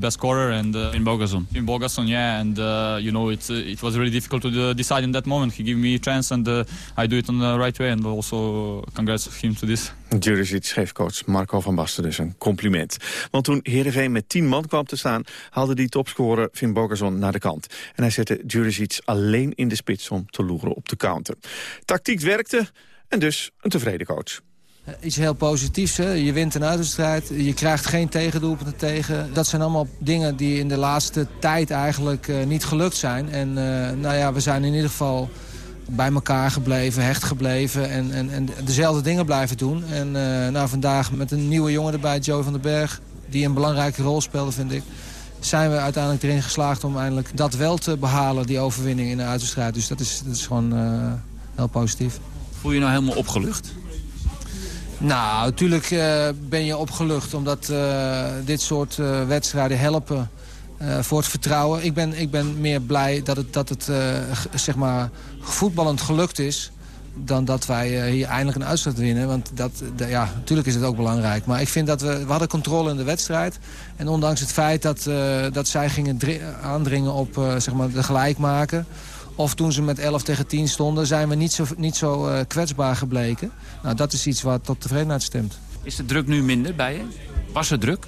best scorer. and In Bogason. In Bogason, yeah. And, you know, it, it was really difficult to decide in that moment. He gave me a chance and I do it on the right way. And also congrats him to this. Juricic geeft coach Marco van Basten dus een compliment. Want toen Heerenveen met 10 man kwam te staan... haalde die topscorer Finn Bogason naar de kant. En hij zette Juricic alleen in de spits om te loeren op de counter. Tactiek werkte en dus een tevreden coach. Eh, iets heel positiefs. Hè? Je wint een uitwedstrijd, je krijgt geen tegendoelpunten tegen. Dat zijn allemaal dingen die in de laatste tijd eigenlijk uh, niet gelukt zijn. En uh, nou ja, we zijn in ieder geval bij elkaar gebleven, hecht gebleven en, en, en dezelfde dingen blijven doen. En uh, nou, vandaag met een nieuwe jongen erbij, Joe van den Berg, die een belangrijke rol speelde, vind ik zijn we uiteindelijk erin geslaagd om eindelijk dat wel te behalen, die overwinning in de uitwedstrijd. Dus dat is, dat is gewoon uh, heel positief. Voel je nou helemaal opgelucht? Nou, natuurlijk uh, ben je opgelucht omdat uh, dit soort wedstrijden helpen voor het vertrouwen. Ik ben, ik ben meer blij dat het, dat het zeg maar voetballend gelukt is dan dat wij eh, hier eindelijk een uitslag winnen. Want dat, ja, natuurlijk is het ook belangrijk. Maar ik vind dat we, we hadden controle in de wedstrijd. En ondanks het feit dat, dat zij gingen aandringen op zeg maar de gelijkmaker... of toen ze met 11 tegen 10 stonden... zijn we niet zo, niet zo kwetsbaar gebleken. Nou, dat is iets wat tot tevredenheid stemt. Is de druk nu minder bij je? Was er druk?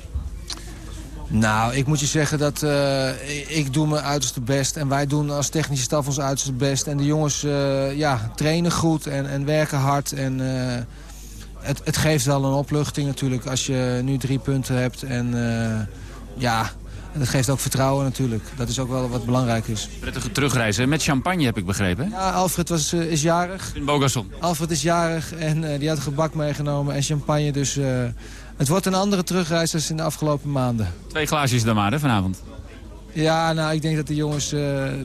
Nou, ik moet je zeggen dat uh, ik doe mijn uiterste best. En wij doen als technische staf ons uiterste best. En de jongens uh, ja, trainen goed en, en werken hard. En uh, het, het, geeft wel een opluchting natuurlijk als je nu drie punten hebt. En ja, dat geeft ook vertrouwen natuurlijk. Dat is ook wel wat belangrijk is. Prettige terugreizen met champagne heb ik begrepen. Ja, Alfred was, is jarig. In Bogasson. Alfred is jarig en die had gebak meegenomen en champagne. Dus het wordt een andere terugreis dan in de afgelopen maanden. Twee glaasjes dan maar, hè, vanavond? Ja, nou, ik denk dat de jongens uh,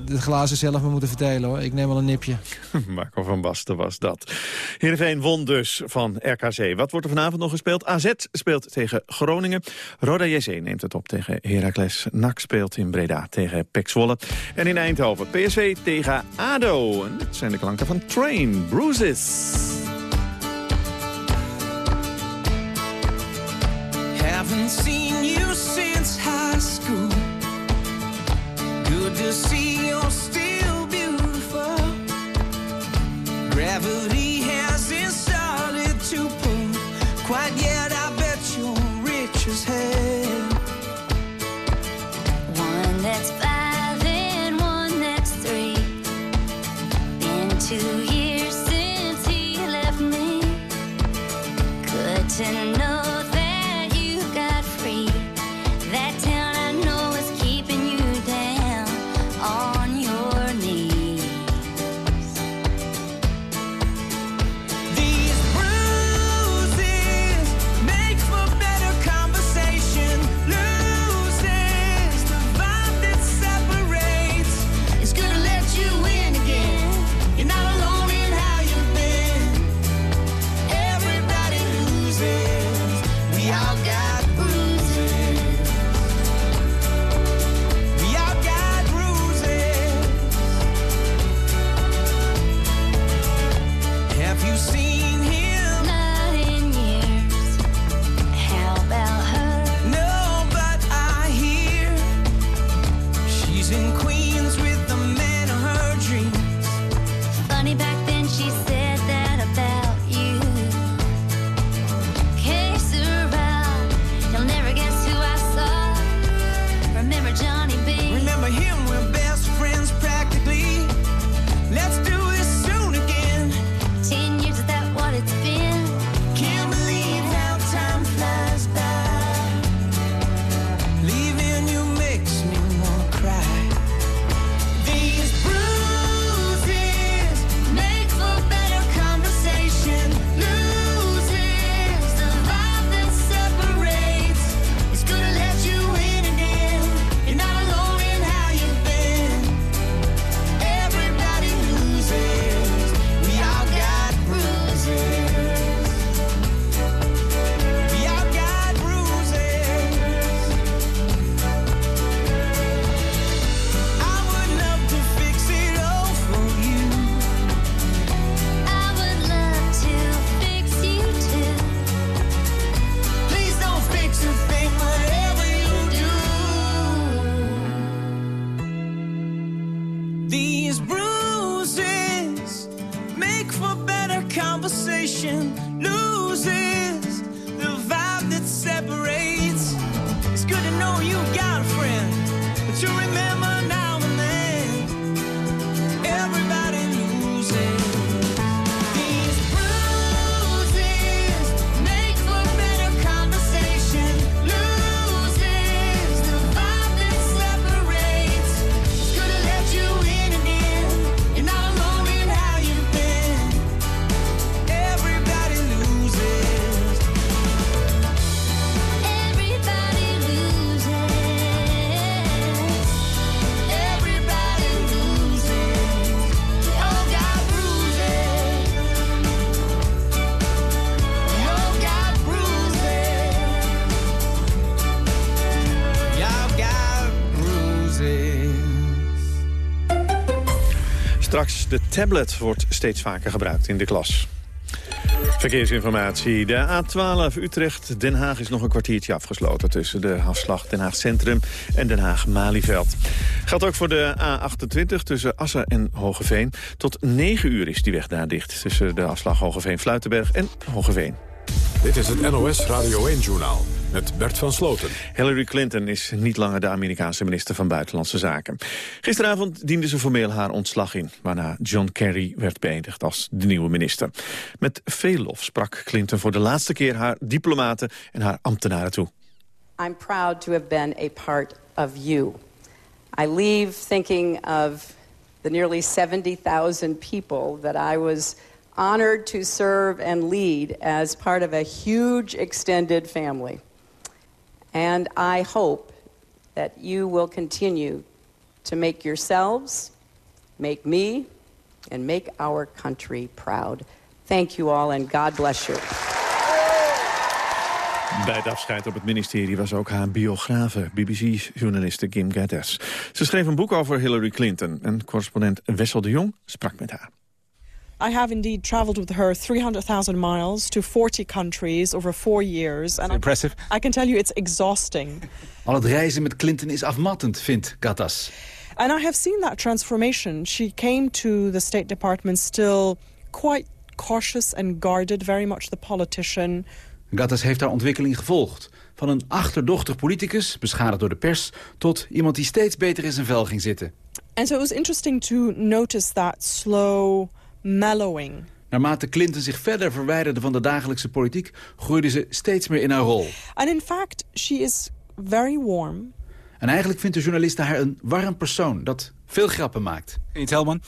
de glazen zelf maar moeten verdelen, hoor. Ik neem wel een nipje. Marco van Basten was dat. Heerenveen won dus van RKC. Wat wordt er vanavond nog gespeeld? AZ speelt tegen Groningen. Roda JC neemt het op tegen Heracles. NAC speelt in Breda tegen Pek Zwolle. En in Eindhoven PSV tegen ADO. En dit zijn de klanken van Train Bruises. Haven't seen you since high school. Tablet wordt steeds vaker gebruikt in de klas. Verkeersinformatie. De A12 Utrecht-Den Haag is nog een kwartiertje afgesloten... tussen de afslag Den Haag Centrum en Den Haag-Malieveld. Geldt ook voor de A28 tussen Assen en Hogeveen. Tot 9 uur is die weg daar dicht tussen de afslag Hogeveen-Fluitenberg en Hogeveen. Dit is het NOS Radio 1-journaal met Bert van Sloten. Hillary Clinton is niet langer de Amerikaanse minister van Buitenlandse Zaken. Gisteravond diende ze formeel haar ontslag in... waarna John Kerry werd beëdigd als de nieuwe minister. Met veel lof sprak Clinton voor de laatste keer haar diplomaten en haar ambtenaren toe. I'm proud to have been a part of you. I leave thinking of the nearly 70,000 people that I was honored to serve and lead as part of a huge extended family. And I hope that you will continue to make yourselves, make me, and make our country proud. Thank you all and God bless you. Bij het afscheid op het ministerie was ook haar biografe, BBC-journaliste Kim Geddes. Ze schreef een boek over Hillary Clinton en correspondent Wessel de Jong sprak met haar. I have indeed traveled with her 300,000 miles to 40 countries over four years. And Impressive. I, I can tell you it's exhausting. Al het reizen met Clinton is afmattend, vindt Gattas. And I have seen that transformation. She came to the State Department still quite cautious and guarded, very much the politician. Gattas heeft haar ontwikkeling gevolgd. Van een achterdochtig politicus, beschadigd door de pers... tot iemand die steeds beter in zijn vel ging zitten. And so it was interesting to notice that slow mellowing. Naarmate Clinton zich verder verwijderde van de dagelijkse politiek... groeide ze steeds meer in haar rol. And in fact, she is very warm. En eigenlijk vindt de journaliste haar een warm persoon... dat veel grappen maakt. One?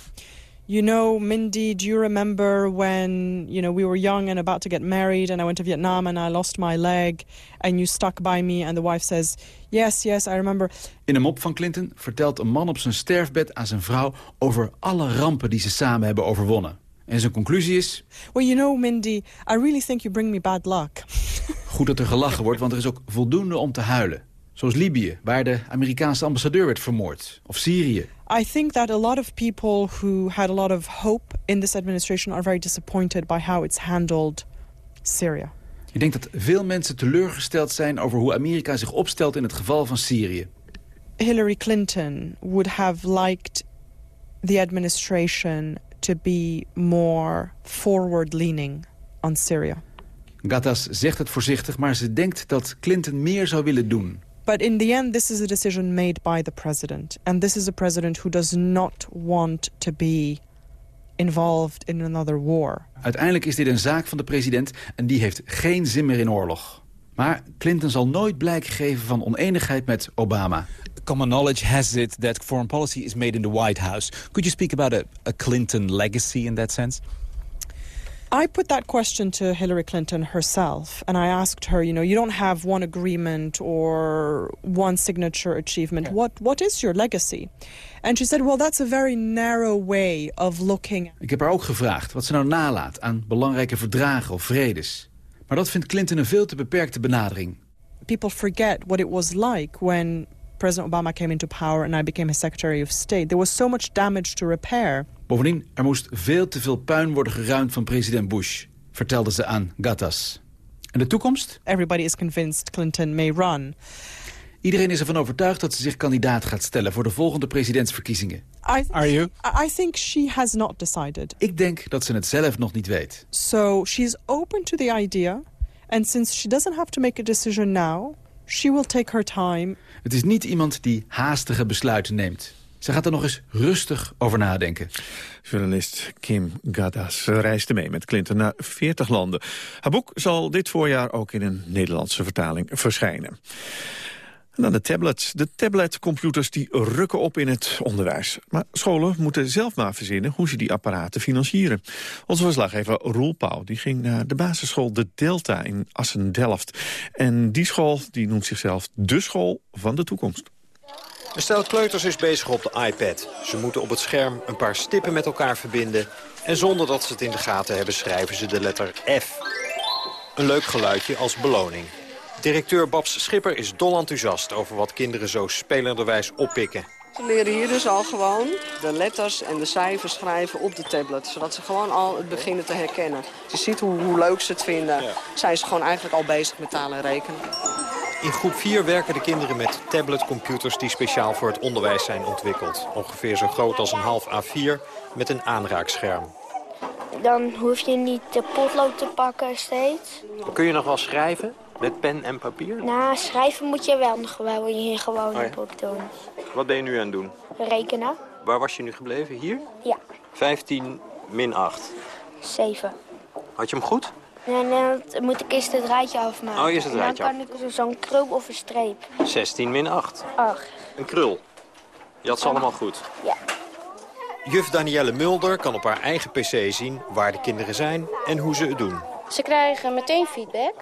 You know, Mindy, do you remember when, you know, we were young and about to get married and I went to Vietnam and I lost my leg and you stuck by me and the wife says, yes, yes, I remember. In een mop van Clinton vertelt een man op zijn sterfbed aan zijn vrouw... over alle rampen die ze samen hebben overwonnen. En zijn conclusie is... Well, you know, Mindy, I really think you bring me bad luck. Goed dat er gelachen wordt, want er is ook voldoende om te huilen. Zoals Libië, waar de Amerikaanse ambassadeur werd vermoord. Of Syrië. I think that a lot of people who had a lot of hope in this administration are very disappointed by how it's handled Syria. Ik denk dat veel mensen teleurgesteld zijn over hoe Amerika zich opstelt in het geval van Syrië. Hillary Clinton would have liked the administration to be more forward-leaning on Syria. Gattas zegt het voorzichtig, maar ze denkt dat Clinton meer zou willen doen. But in the end, this is a decision made by the president. And this is a president who does not want to be involved in another war. Uiteindelijk is dit een zaak van de president en die heeft geen zin meer in oorlog. Maar Clinton zal nooit blijk geven van oneenigheid met Obama. Common knowledge has it that foreign policy is made in the White House. Could you speak about a, a Clinton legacy in that sense? I put that question to Hillary Clinton herself, and I asked her, you know, you don't have one agreement or one signature achievement. What what is your legacy? And she said, well, that's a very narrow way of looking. Ik heb haar ook gevraagd wat ze nou nalaat aan belangrijke verdragen of vredes. Maar dat vindt Clinton een veel te beperkte benadering. People forget what it was like when President Obama came into power and I became his Secretary of State. There was so much damage to repair. Bovendien, er moest veel te veel puin worden geruimd van president Bush, vertelde ze aan Gattas. En de toekomst? Everybody is convinced Clinton may run. Iedereen is ervan overtuigd dat ze zich kandidaat gaat stellen... voor de volgende presidentsverkiezingen. I, Are you? I think she has not decided. Ik denk dat ze het zelf nog niet weet. So she's open to the idea. And since she doesn't have to make a decision now, she will take her time. Het is niet iemand die haastige besluiten neemt. Ze gaat er nog eens rustig over nadenken. Journalist Kim Gadas reisde mee met Clinton naar 40 landen. Haar boek zal dit voorjaar ook in een Nederlandse vertaling verschijnen. En dan de tablets. De tabletcomputers die rukken op in het onderwijs. Maar scholen moeten zelf maar verzinnen hoe ze die apparaten financieren. Onze verslaggever Roel Pauw die ging naar de basisschool De Delta in Assen-Delft. En die school die noemt zichzelf de school van de toekomst. Een stel kleuters is bezig op de iPad. Ze moeten op het scherm een paar stippen met elkaar verbinden... en zonder dat ze het in de gaten hebben schrijven ze de letter F. Een leuk geluidje als beloning. Directeur Babs Schipper is dol enthousiast over wat kinderen zo spelenderwijs oppikken. Ze leren hier dus al gewoon de letters en de cijfers schrijven op de tablet. Zodat ze gewoon al het beginnen te herkennen. Je ziet hoe, hoe leuk ze het vinden. Zijn ze gewoon eigenlijk al bezig met talen en rekenen. In groep 4 werken de kinderen met tabletcomputers die speciaal voor het onderwijs zijn ontwikkeld. Ongeveer zo groot als een half A4 met een aanraakscherm. Dan hoef je niet de potlood te pakken steeds. Kun je nog wel schrijven met pen en papier? Nou, schrijven moet je wel nog wel in gewoon Oh ja. boek doen. Wat ben je nu aan het doen? Rekenen? Waar was je nu gebleven? Hier? Ja, 15 min 8. 7. Had je hem goed? En dan moet ik eerst het rijtje afmaken. Oh, eerst het rijtje En dan kan ik zo'n krul of een streep. 16 min 8. Ach, Een krul. Je had ze allemaal goed. Ja. Juf Danielle Mulder kan op haar eigen pc zien waar de kinderen zijn en hoe ze het doen. Ze krijgen meteen feedback.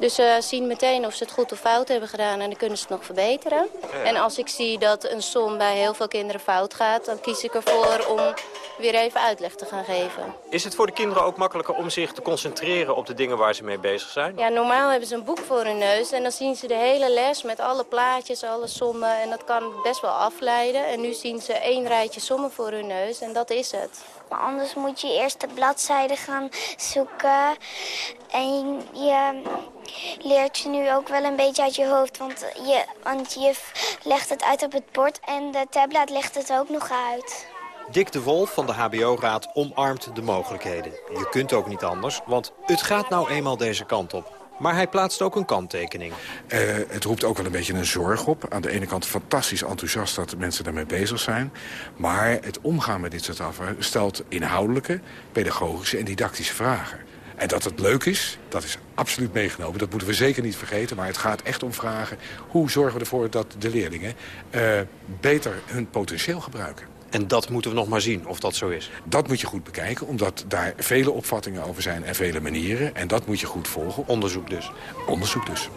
Dus ze zien meteen of ze het goed of fout hebben gedaan en dan kunnen ze het nog verbeteren. Ja. En als ik zie dat een som bij heel veel kinderen fout gaat, dan kies ik ervoor om weer even uitleg te gaan geven. Is het voor de kinderen ook makkelijker om zich te concentreren op de dingen waar ze mee bezig zijn? Ja, normaal hebben ze een boek voor hun neus en dan zien ze de hele les met alle plaatjes, alle sommen. En dat kan best wel afleiden. En nu zien ze één rijtje sommen voor hun neus en dat is het. Maar anders moet je eerst de bladzijde gaan zoeken. En je leert je nu ook wel een beetje uit je hoofd. Want je, want je legt het uit op het bord en de tablet legt het ook nog uit. Dick de Wolf van de HBO-raad omarmt de mogelijkheden. Je kunt ook niet anders, want het gaat nou eenmaal deze kant op. Maar hij plaatst ook een kanttekening. Eh, het roept ook wel een beetje een zorg op. Aan de ene kant fantastisch enthousiast dat mensen daarmee bezig zijn. Maar het omgaan met dit soort afvragen stelt inhoudelijke, pedagogische en didactische vragen. En dat het leuk is, dat is absoluut meegenomen. Dat moeten we zeker niet vergeten. Maar het gaat echt om vragen. Hoe zorgen we ervoor dat de leerlingen eh, beter hun potentieel gebruiken? En dat moeten we nog maar zien of dat zo is. Dat moet je goed bekijken, omdat daar vele opvattingen over zijn en vele manieren. En dat moet je goed volgen. Onderzoek dus. Onderzoek dus.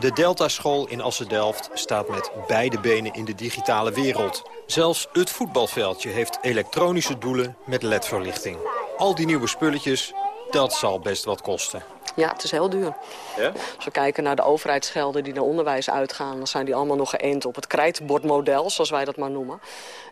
De Delta-school in Assen-Delft staat met beide benen in de digitale wereld. Zelfs het voetbalveldje heeft elektronische doelen met ledverlichting. Al die nieuwe spulletjes, dat zal best wat kosten. Ja, het is heel duur. Ja? Als we kijken naar de overheidsgelden die naar onderwijs uitgaan... dan zijn die allemaal nog geënt op het krijtbordmodel, zoals wij dat maar noemen.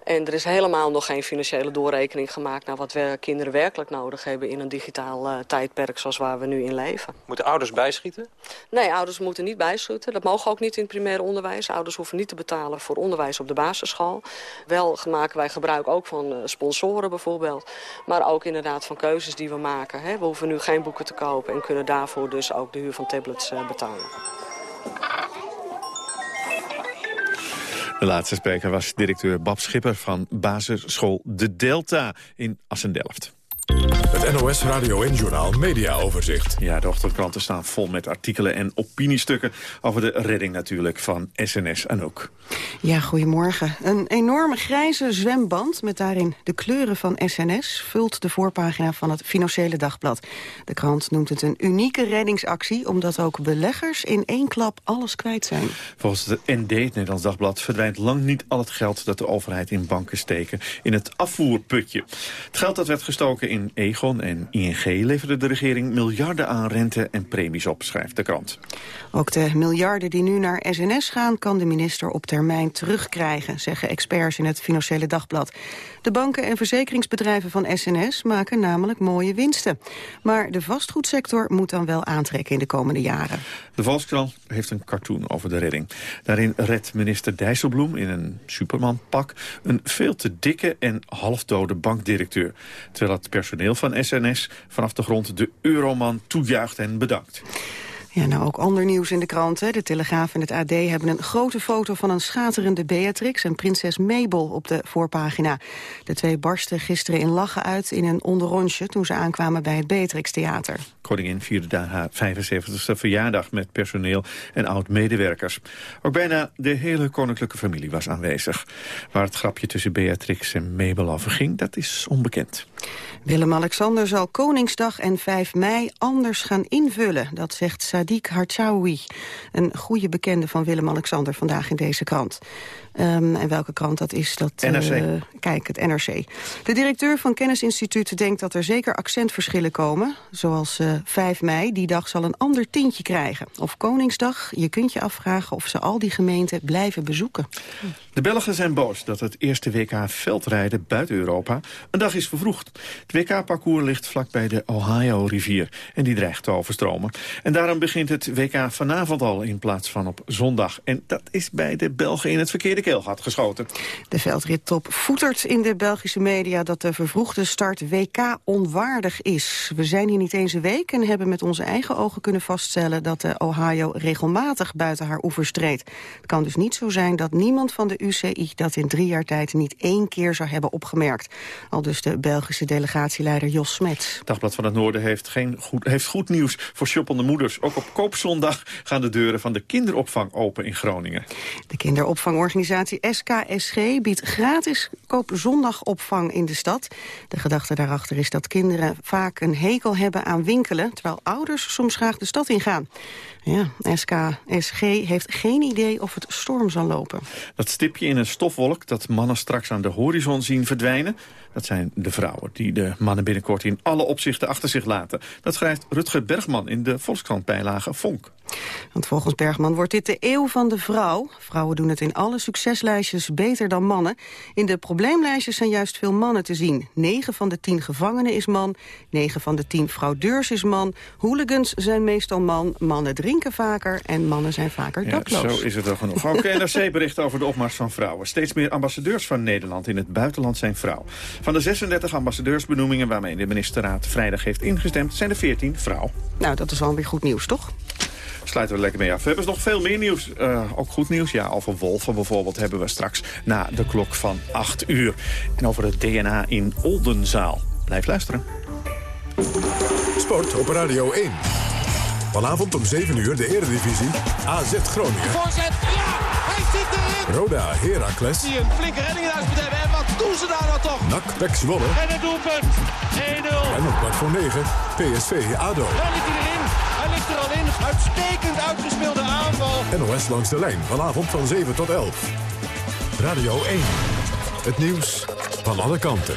En er is helemaal nog geen financiële doorrekening gemaakt... naar wat we kinderen werkelijk nodig hebben in een digitaal eh, tijdperk zoals waar we nu in leven. Moeten ouders bijschieten? Nee, ouders moeten niet bijschieten. Dat mogen ook niet in het primair onderwijs. Ouders hoeven niet te betalen voor onderwijs op de basisschool. Wel maken wij gebruik ook van eh, sponsoren bijvoorbeeld. Maar ook inderdaad van keuzes die we maken. Hè. We hoeven nu geen boeken te kopen en kunnen daarvoor dus ook de huur van tablets eh, betalen. De laatste spreker was directeur Bab Schipper van basisschool De Delta in Assendelft. Het NOS Radio en Journaal Media Overzicht. Ja, de ochtendkranten staan vol met artikelen en opiniestukken... over de redding natuurlijk van SNS Anouk. Ja, goedemorgen. Een enorme grijze zwemband met daarin de kleuren van SNS... vult de voorpagina van het Financiële Dagblad. De krant noemt het een unieke reddingsactie... omdat ook beleggers in één klap alles kwijt zijn. Volgens de ND, het Nederlands Dagblad, verdwijnt lang niet al het geld... dat de overheid in banken steken in het afvoerputje. Het geld dat werd gestoken in in Egon en ING leverden de regering miljarden aan rente en premies op, schrijft de krant. Ook de miljarden die nu naar SNS gaan... kan de minister op termijn terugkrijgen, zeggen experts in het Financiële Dagblad. De banken en verzekeringsbedrijven van SNS maken namelijk mooie winsten. Maar de vastgoedsector moet dan wel aantrekken in de komende jaren. De Volkskrant heeft een cartoon over de redding. Daarin redt minister Dijsselbloem in een Superman-pak... een veel te dikke en halfdode bankdirecteur. Terwijl het personeel van SNS vanaf de grond de euroman toejuicht en bedankt. Ja, nou ook ander nieuws in de kranten. De Telegraaf en het AD hebben een grote foto van een schaterende Beatrix en prinses Mabel op de voorpagina. De twee barsten gisteren in lachen uit in een onderrondje toen ze aankwamen bij het Beatrix Theater. Koningin vierde haar 75e verjaardag met personeel en oud-medewerkers. Ook bijna de hele koninklijke familie was aanwezig. Waar het grapje tussen Beatrix en Mabel over ging, dat is onbekend. Willem-Alexander zal Koningsdag en 5 mei anders gaan invullen. Dat zegt Sadiq Harchaoui, een goede bekende van Willem-Alexander vandaag in deze krant. Um, en welke krant dat is, dat... NRC. Uh, kijk, het NRC. De directeur van Kennisinstituut denkt dat er zeker accentverschillen komen. Zoals uh, 5 mei, die dag zal een ander tintje krijgen. Of Koningsdag, je kunt je afvragen of ze al die gemeenten blijven bezoeken. De Belgen zijn boos dat het eerste WK veldrijden buiten Europa een dag is vervroegd. Het WK-parcours ligt vlakbij de Ohio-rivier en die dreigt te overstromen. En daarom begint het WK vanavond al in plaats van op zondag. En dat is bij de Belgen in het verkeerde keelgat geschoten. De veldrittop voetert in de Belgische media dat de vervroegde start WK onwaardig is. We zijn hier niet eens een week en hebben met onze eigen ogen kunnen vaststellen dat de Ohio regelmatig buiten haar oevers treedt. Het kan dus niet zo zijn dat niemand van de UCI dat in drie jaar tijd niet één keer zou hebben opgemerkt. Al dus de Belgische delegatieleider Jos Smets. Dagblad van het Noorden heeft, geen goed, heeft goed nieuws voor shoppende moeders. Ook op koopzondag gaan de deuren van de kinderopvang open in Groningen. De kinderopvangorganisatie SKSG biedt gratis koopzondagopvang in de stad. De gedachte daarachter is dat kinderen vaak een hekel hebben aan winkelen... terwijl ouders soms graag de stad ingaan. Ja, SKSG heeft geen idee of het storm zal lopen. Dat stipje in een stofwolk dat mannen straks aan de horizon zien verdwijnen... dat zijn de vrouwen die de mannen binnenkort in alle opzichten achter zich laten. Dat schrijft Rutger Bergman in de Volkskrant-bijlage Vonk. Want volgens Bergman wordt dit de eeuw van de vrouw. Vrouwen doen het in alle succeslijstjes beter dan mannen. In de probleemlijstjes zijn juist veel mannen te zien. 9 van de 10 gevangenen is man, 9 van de 10 fraudeurs is man. Hooligans zijn meestal man, mannen drinken vaker en mannen zijn vaker Ja, dakloos. zo is het er genoeg. Ook NRC bericht over de opmars van vrouwen. Steeds meer ambassadeurs van Nederland in het buitenland zijn vrouw. Van de 36 ambassadeursbenoemingen waarmee de ministerraad vrijdag heeft ingestemd... zijn er 14 vrouw. Nou, dat is wel weer goed nieuws, toch? Sluiten we lekker mee af. We hebben nog veel meer nieuws. Uh, ook goed nieuws. Ja, over wolven bijvoorbeeld hebben we straks na de klok van 8 uur. En over het DNA in Oldenzaal. Blijf luisteren. Sport op Radio 1. Vanavond om 7 uur de Eredivisie. AZ Groningen. Voorzet, ja! Hij zit erin! Roda Heracles. Die een flinke redding in huis moet hebben. En wat doen ze daar nou toch? NAC Pek Zwolle. En het doelpunt. 1-0. En op kwart voor 9 PSV ADO. Daar ligt hij erin. Hij ligt er al in. Uitstekend uitgespeelde aanval. NOS langs de lijn. Vanavond van 7 tot 11. Radio 1. Het nieuws van alle kanten.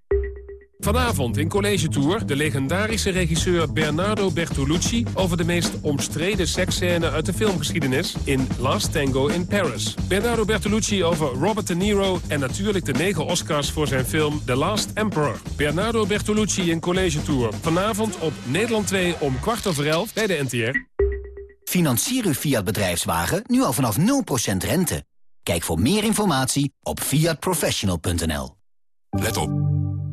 Vanavond in College Tour de legendarische regisseur Bernardo Bertolucci... over de meest omstreden seksscène uit de filmgeschiedenis in Last Tango in Paris. Bernardo Bertolucci over Robert De Niro... en natuurlijk de negen Oscars voor zijn film The Last Emperor. Bernardo Bertolucci in College Tour. Vanavond op Nederland 2 om kwart over elf bij de NTR. Financier uw Fiat bedrijfswagen nu al vanaf 0% rente. Kijk voor meer informatie op fiatprofessional.nl. Let op.